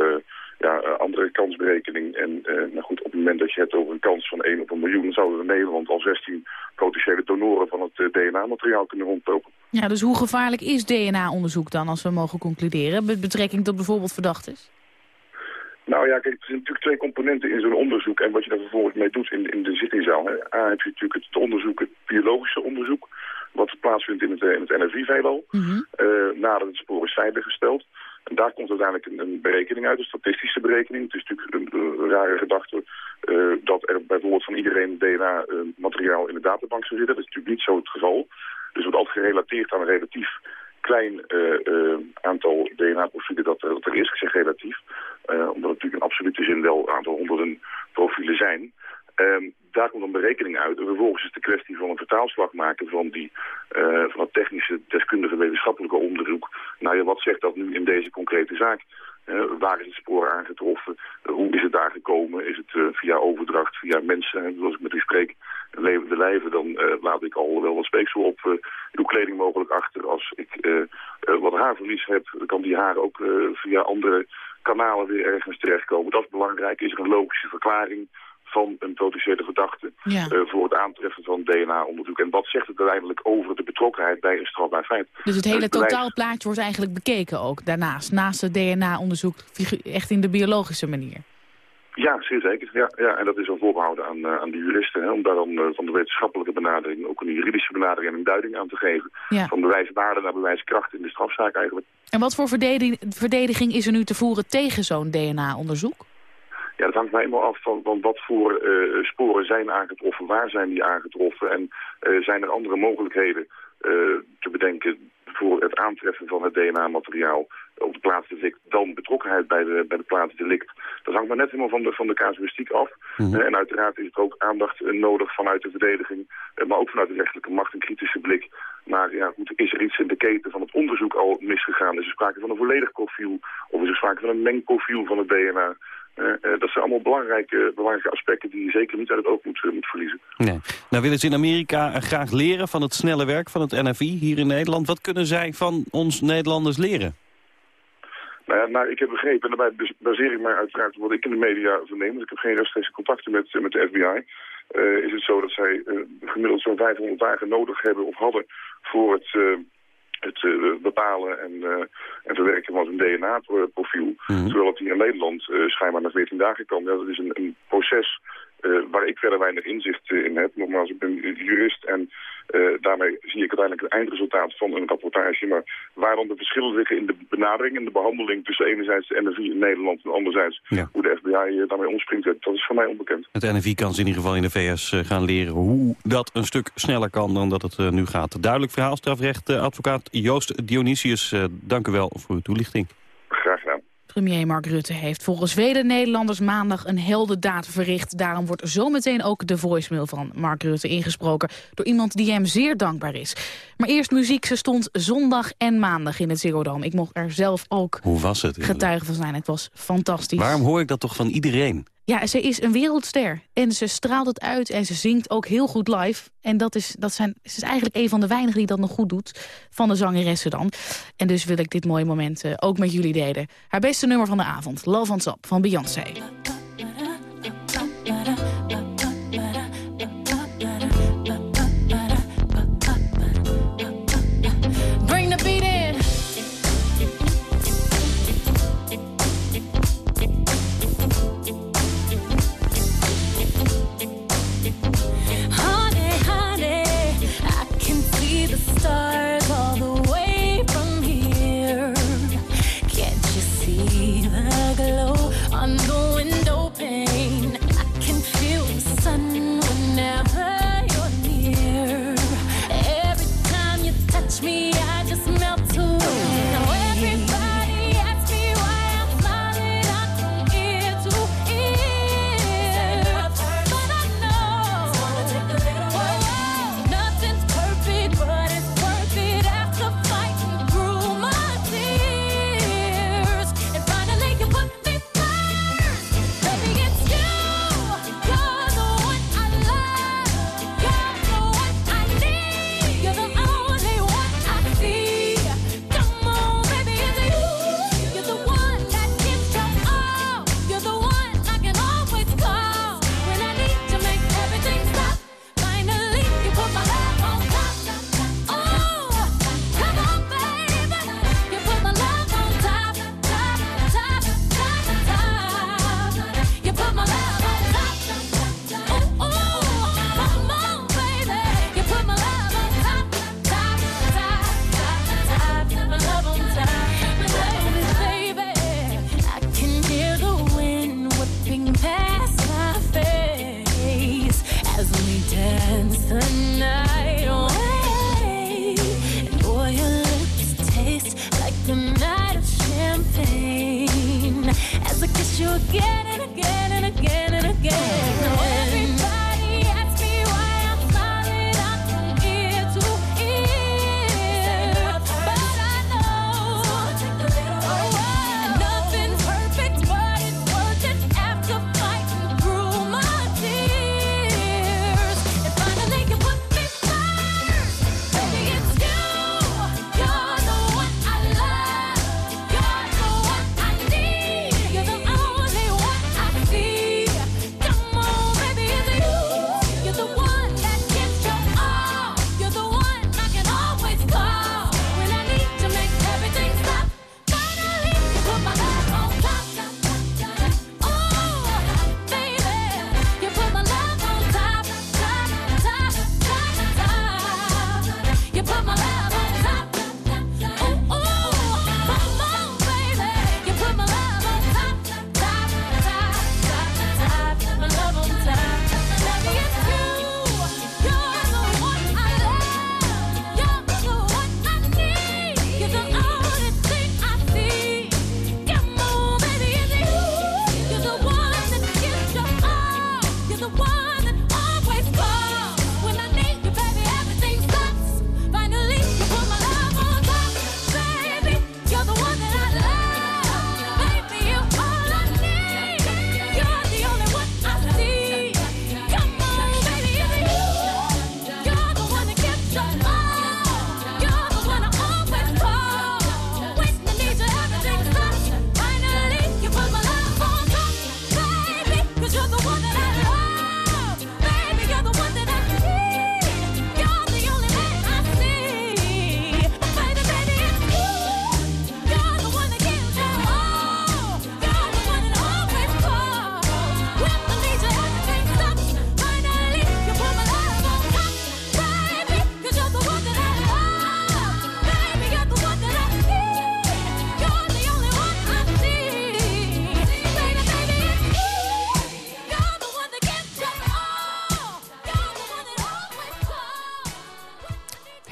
ja, andere kansberekening. En nou goed, op het moment dat je het over een kans van 1 op een miljoen... zouden we in Nederland al 16 potentiële donoren van het DNA-materiaal kunnen rondlopen. Ja, dus hoe gevaarlijk is DNA-onderzoek dan, als we mogen concluderen... met betrekking tot bijvoorbeeld verdachtes? Nou ja, kijk, er zijn natuurlijk twee componenten in zo'n onderzoek... en wat je daar vervolgens mee doet in, in de zittingzaal. Hè. A, heb je natuurlijk het onderzoek, het biologische onderzoek... wat plaatsvindt in het, in het NRV veelal, nadat het spoor is veiliggesteld... En daar komt uiteindelijk een, berekening uit, een statistische berekening. Het is natuurlijk een, rare gedachte uh, dat er bijvoorbeeld van iedereen DNA-materiaal uh, in de databank zou zitten. Dat is natuurlijk niet zo het geval. Dus wordt altijd gerelateerd aan een relatief klein uh, aantal DNA-profielen dat, dat, er is. Ik zeg relatief, omdat het natuurlijk in absolute zin wel een aantal honderden profielen zijn. Um, daar komt een berekening uit. En vervolgens is de kwestie van een vertaalslag maken van, die, uh, van het technische, deskundige, wetenschappelijke onderzoek. Nou ja, wat zegt dat nu in deze concrete zaak? Uh, waar is het spoor aangetroffen? Uh, hoe is het daar gekomen? Is het via overdracht, via mensen? Als ik met u spreek, levende lijven, dan laat ik al wel wat speeksel op uw kleding mogelijk achter. Als ik wat haarverlies heb, kan die haar ook via andere kanalen weer ergens terechtkomen. Dat is belangrijk. Is er een logische verklaring? Van een potentiële verdachte ja. uh, voor het aantreffen van DNA-onderzoek. En wat zegt het uiteindelijk over de betrokkenheid bij een strafbaar feit? Dus het hele totaalplaatje wordt eigenlijk bekeken ook daarnaast, naast het DNA-onderzoek, echt in de biologische manier? Ja, zeer zeker. Ja, ja, en dat is al voorbehouden aan, uh, aan de juristen. Hè, om daar dan uh, van de wetenschappelijke benadering ook een juridische benadering en een duiding aan te geven. Ja. Van bewijswaarde naar bewijskracht in de strafzaak eigenlijk. En wat voor verdediging, verdediging is er nu te voeren tegen zo'n DNA-onderzoek? Ja, dat hangt mij helemaal af van, van wat voor uh, sporen zijn aangetroffen, waar zijn die aangetroffen en uh, zijn er andere mogelijkheden te bedenken voor het aantreffen van het DNA-materiaal op de plaats delict dan betrokkenheid bij de, bij de plaats delict. Dat hangt maar net helemaal van de, van de casuïstiek af. Mhm. En uiteraard is het ook aandacht nodig vanuit de verdediging, maar ook vanuit de rechtelijke macht een kritische blik naar, ja goed, is er iets in de keten van het onderzoek al misgegaan? Is er sprake van een volledig profiel of is er sprake van een mengprofiel van het DNA? Dat zijn allemaal belangrijke, belangrijke aspecten die je zeker niet uit het oog moet, moet verliezen. Nee. Nou willen ze in Amerika graag leren van het snelle werk van het NFI hier in Nederland. Wat kunnen zij van ons Nederlanders leren? Nou ja, nou, ik heb begrepen, en daarbij baseer ik mij uiteraard op wat ik in de media verneem, want ik heb geen rechtstreekse contacten met, met de FBI, uh, is het zo dat zij uh, gemiddeld zo'n 500 dagen nodig hebben of hadden voor het, uh, het bepalen en, en verwerken van zijn DNA-profiel. Mhm. Terwijl het hier in Nederland schijnbaar na 14 dagen kan. Ja, dat is een, een proces uh, waar ik verder weinig inzicht uh, in heb. Nogmaals, ik ben jurist en uh, daarmee zie ik uiteindelijk het eindresultaat van een rapportage. Maar waar dan de verschillen liggen in de benadering en de behandeling tussen enerzijds de NFI in Nederland en anderzijds Ja. hoe de FBI daarmee omspringt, dat is voor mij onbekend. Het NFI kan ze in ieder geval in de VS eh, gaan leren hoe dat een stuk sneller kan dan dat het eh, nu gaat. Duidelijk verhaal, strafrecht, eh, advocaat Joost Dionysius. eh, dank u wel voor uw toelichting. Premier Mark Rutte heeft volgens vele Nederlanders maandag een heldendaad verricht. Daarom wordt zometeen ook de voicemail van Mark Rutte ingesproken... door iemand die hem zeer dankbaar is. Maar eerst muziek. Ze stond zondag en maandag in het Ziggo Dome. Ik mocht er zelf ook Hoe was het? getuige van zijn. Het was fantastisch. Waarom hoor ik dat toch van iedereen? Ja, ze is een wereldster. En ze straalt het uit en ze zingt ook heel goed live. En dat is, dat zijn, ze is eigenlijk een van de weinigen die dat nog goed doet. Van de zangeressen dan. En dus wil ik dit mooie moment eh, ook met jullie delen. Haar beste nummer van de avond, Love on Top van Beyoncé.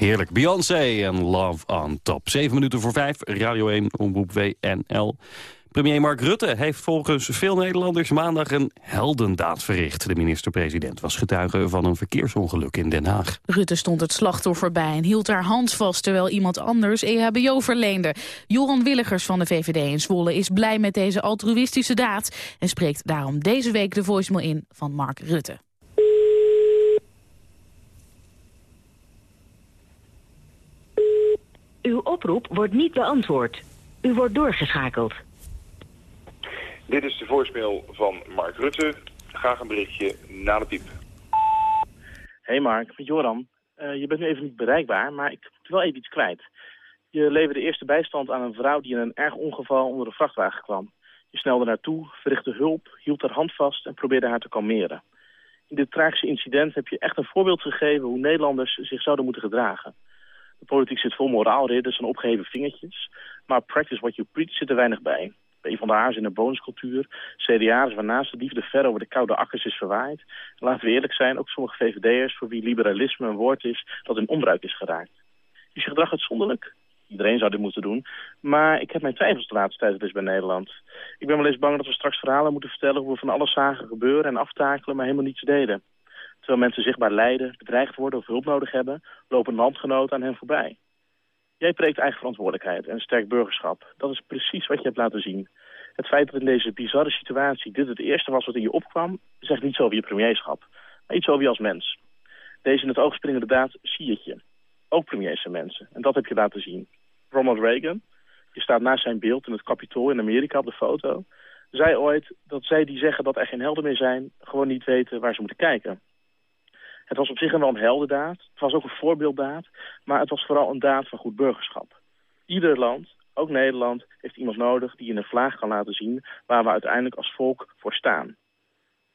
Heerlijk. Beyoncé en Love on Top. Zeven minuten voor vijf, Radio 1, Omroep WNL. Premier Mark Rutte heeft volgens veel Nederlanders maandag een heldendaad verricht. De minister-president was getuige van een verkeersongeluk in Den Haag. Rutte stond het slachtoffer bij en hield haar hand vast... terwijl iemand anders EHBO verleende. Joran Willigers van de VVD in Zwolle is blij met deze altruïstische daad... en spreekt daarom deze week de voicemail in van Mark Rutte. Uw oproep wordt niet beantwoord. U wordt doorgeschakeld. Dit is de voicemail van Mark Rutte. Graag een berichtje na de piep. Hey Mark, met Joran. Eh, je bent nu even niet bereikbaar, maar ik moet wel even iets kwijt. Je leverde eerste bijstand aan een vrouw die in een erg ongeval onder een vrachtwagen kwam. Je snelde naartoe, verrichtte hulp, hield haar hand vast en probeerde haar te kalmeren. In dit tragische incident heb je echt een voorbeeld gegeven hoe Nederlanders zich zouden moeten gedragen. De politiek zit vol moraalridders en opgeheven vingertjes, maar practice what you preach zit er weinig bij. Een van de haars in een bonuscultuur, CDA's waarnaast de liefde ver over de koude akkers is verwaaid. En laten we eerlijk zijn, ook sommige VVD'ers voor wie liberalisme een woord is dat in onbruik is geraakt. Is je gedrag uitzonderlijk? Iedereen zou dit moeten doen. Maar ik heb mijn twijfels de laatste tijd dus bij Nederland. Ik ben wel eens bang dat we straks verhalen moeten vertellen... hoe we van alles zagen gebeuren en aftakelen, maar helemaal niets deden. Terwijl mensen zichtbaar lijden, bedreigd worden of hulp nodig hebben... lopen landgenoten aan hen voorbij. Jij preekt eigen verantwoordelijkheid en sterk burgerschap. Dat is precies wat je hebt laten zien. Het feit dat in deze bizarre situatie dit het eerste was wat in je opkwam... zegt niets over je premierschap, maar iets over je als mens. Deze in het oog springende daad zie het je. Ook premiers zijn mensen. En dat heb je laten zien. Ronald Reagan, je staat naast zijn beeld in het Capitool in Amerika op de foto... zei ooit dat zij die zeggen dat er geen helden meer zijn... gewoon niet weten waar ze moeten kijken. Het was op zich wel een heldendaad. Het was ook een voorbeelddaad. Maar het was vooral een daad van goed burgerschap. Ieder land, ook Nederland, heeft iemand nodig die in een vlaag kan laten zien... waar we uiteindelijk als volk voor staan.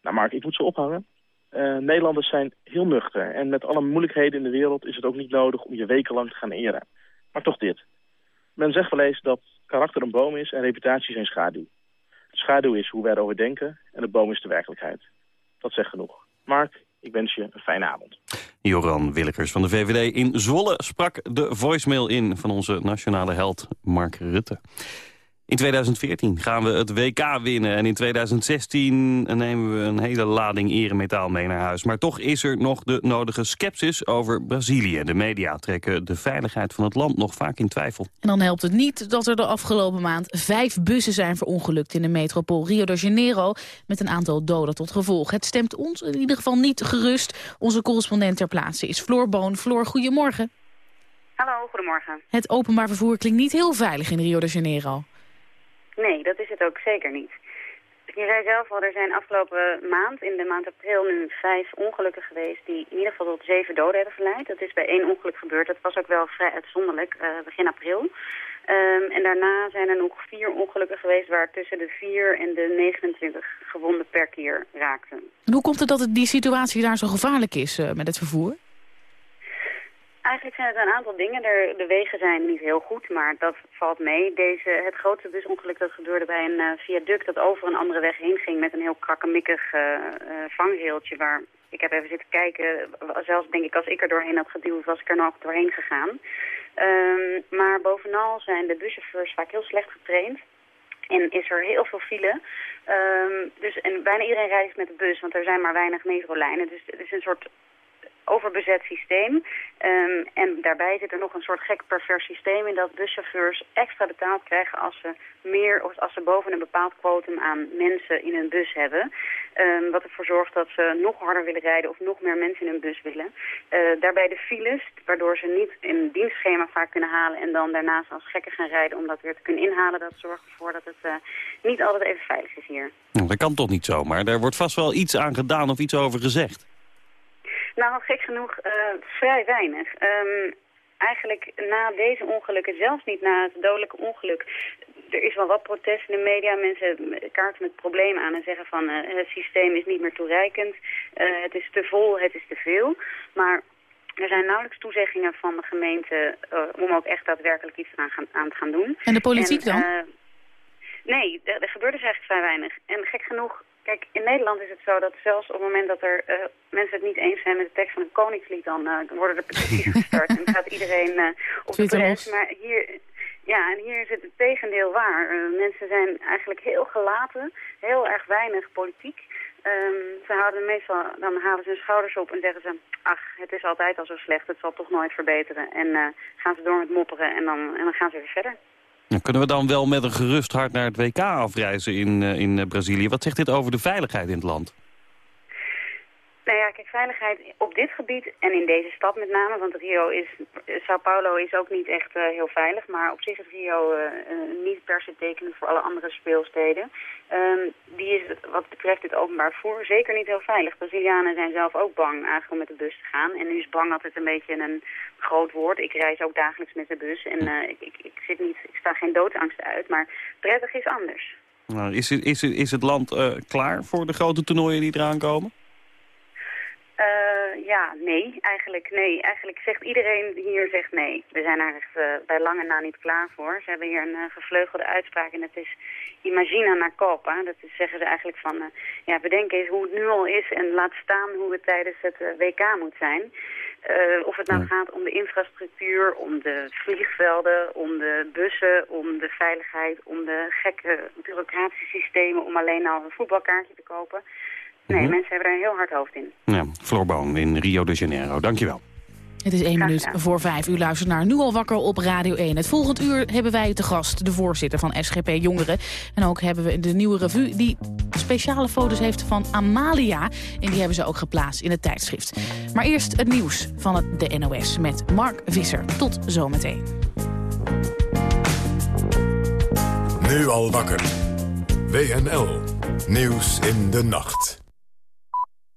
Nou Mark, ik moet ze ophangen. Uh, Nederlanders zijn heel nuchter. En met alle moeilijkheden in de wereld is het ook niet nodig om je wekenlang te gaan eren. Maar toch dit. Men zegt wel eens dat karakter een boom is en reputatie zijn schaduw. De schaduw is hoe wij erover denken en de boom is de werkelijkheid. Dat zegt genoeg. Mark, ik wens je een fijne avond. Joran Willigers van de VVD in Zwolle sprak de voicemail in van onze nationale held Mark Rutte. In 2014 gaan we het WK winnen en in 2016 nemen we een hele lading eremetaal mee naar huis. Maar toch is er nog de nodige sceptisch over Brazilië. De media trekken de veiligheid van het land nog vaak in twijfel. En dan helpt het niet dat er de afgelopen maand vijf bussen zijn verongelukt in de metropool Rio de Janeiro met een aantal doden tot gevolg. Het stemt ons in ieder geval niet gerust. Onze correspondent ter plaatse is Floor Boon. Floor, goedemorgen. Hallo, goedemorgen. Het openbaar vervoer klinkt niet heel veilig in Rio de Janeiro. Nee, dat is het ook zeker niet. Je zei zelf al, er zijn afgelopen maand, in de maand april, nu vijf ongelukken geweest die in ieder geval tot zeven doden hebben geleid. Dat is bij één ongeluk gebeurd. Dat was ook wel vrij uitzonderlijk, eh, begin april. Ehm, en daarna zijn er nog vier ongelukken geweest waar tussen de 4 en de 29 gewonden per keer raakten. En hoe komt het dat het die situatie daar zo gevaarlijk is eh, met het vervoer? Eigenlijk zijn het een aantal dingen. De wegen zijn niet heel goed, maar dat valt mee. Deze, het grootste busongeluk dat gebeurde bij een uh, viaduct dat over een andere weg heen ging met een heel krakkemikkig uh, uh, waar... Ik heb even zitten kijken, zelfs denk ik als ik er doorheen had geduwd was ik er nog doorheen gegaan. Um, maar bovenal zijn de buschauffeurs vaak heel slecht getraind. En is er heel veel file. Um, dus, en bijna iedereen reist met de bus, want er zijn maar weinig metrolijnen. Dus het is een soort overbezet systeem. Um, en daarbij zit er nog een soort gek pervers systeem in dat buschauffeurs extra betaald krijgen als ze meer of als ze boven een bepaald kwotum aan mensen in hun bus hebben. Um, wat ervoor zorgt dat ze nog harder willen rijden of nog meer mensen in hun bus willen. Uh, daarbij de files, waardoor ze niet een dienstschema vaak kunnen halen en dan daarnaast als gekken gaan rijden om dat weer te kunnen inhalen. Dat zorgt ervoor dat het uh, niet altijd even veilig is hier. Nou, dat kan toch niet zomaar? Daar wordt vast wel iets aan gedaan of iets over gezegd. Nou, gek genoeg uh, vrij weinig. Um, eigenlijk na deze ongelukken, zelfs niet na het dodelijke ongeluk... er is wel wat protest in de media. Mensen kaarten met problemen aan en zeggen van... Uh, het systeem is niet meer toereikend, uh, het is te vol, het is te veel. Maar er zijn nauwelijks toezeggingen van de gemeente... om ook echt daadwerkelijk iets aan, gaan, aan te gaan doen. En de politiek en, dan? nee, er, er gebeurt dus eigenlijk vrij weinig. En gek genoeg Kijk, in Nederland is het zo dat zelfs op het moment dat er uh, mensen het niet eens zijn met de tekst van het Koningslied, dan uh, worden er petities <laughs> gestart en gaat iedereen uh, op de pres. Maar hier, ja, en hier is het het tegendeel waar. mensen zijn eigenlijk heel gelaten, heel erg weinig politiek. Um, ze houden meestal, dan halen ze hun schouders op en zeggen ze, ach, het is altijd al zo slecht, het zal toch nooit verbeteren. En gaan ze door met mopperen en dan, en dan gaan ze weer verder. Kunnen we dan wel met een gerust hart naar het WK afreizen in, uh, in Brazilië? Wat zegt dit over de veiligheid in het land? Nou ja, kijk, veiligheid op dit gebied en in deze stad met name, want Rio is, Sao Paulo is ook niet echt uh, heel veilig, maar op zich is Rio uh, uh, niet per se tekenend voor alle andere speelsteden. Um, die is wat betreft het openbaar vervoer zeker niet heel veilig. Brazilianen zijn zelf ook bang eigenlijk om met de bus te gaan. En nu is bang altijd een beetje een groot woord. Ik reis ook dagelijks met de bus en ik, ik, ik, zit niet, ik sta geen doodsangst uit, maar prettig is anders. Nou, is, is, is het land klaar voor de grote toernooien die eraan komen? Uh, ja, nee, eigenlijk nee. Eigenlijk zegt iedereen hier zegt nee. We zijn er echt uh, bij lange na niet klaar voor. Ze hebben hier een uh, gevleugelde uitspraak en dat is imagina na copa. Dat is, zeggen ze eigenlijk van, ja, bedenk eens hoe het nu al is en laat staan hoe het tijdens het WK moet zijn. of het nou gaat om de infrastructuur, om de vliegvelden, om de bussen, om de veiligheid, om de gekke bureaucratische systemen om alleen al een voetbalkaartje te kopen. Nee, mm -hmm. mensen hebben er een heel hard hoofd in. Ja, Floor Boon in Rio de Janeiro. Dankjewel. Het is één minuut voor vijf. U luistert naar Nu al wakker op Radio 1. Het volgend uur hebben wij te gast de voorzitter van SGP Jongeren. En ook hebben we de nieuwe revue die speciale foto's heeft van Amalia. En die hebben ze ook geplaatst in het tijdschrift. Maar eerst het nieuws van het, de NOS met Mark Visser. Tot zometeen. Nu al wakker. WNL. Nieuws in de nacht.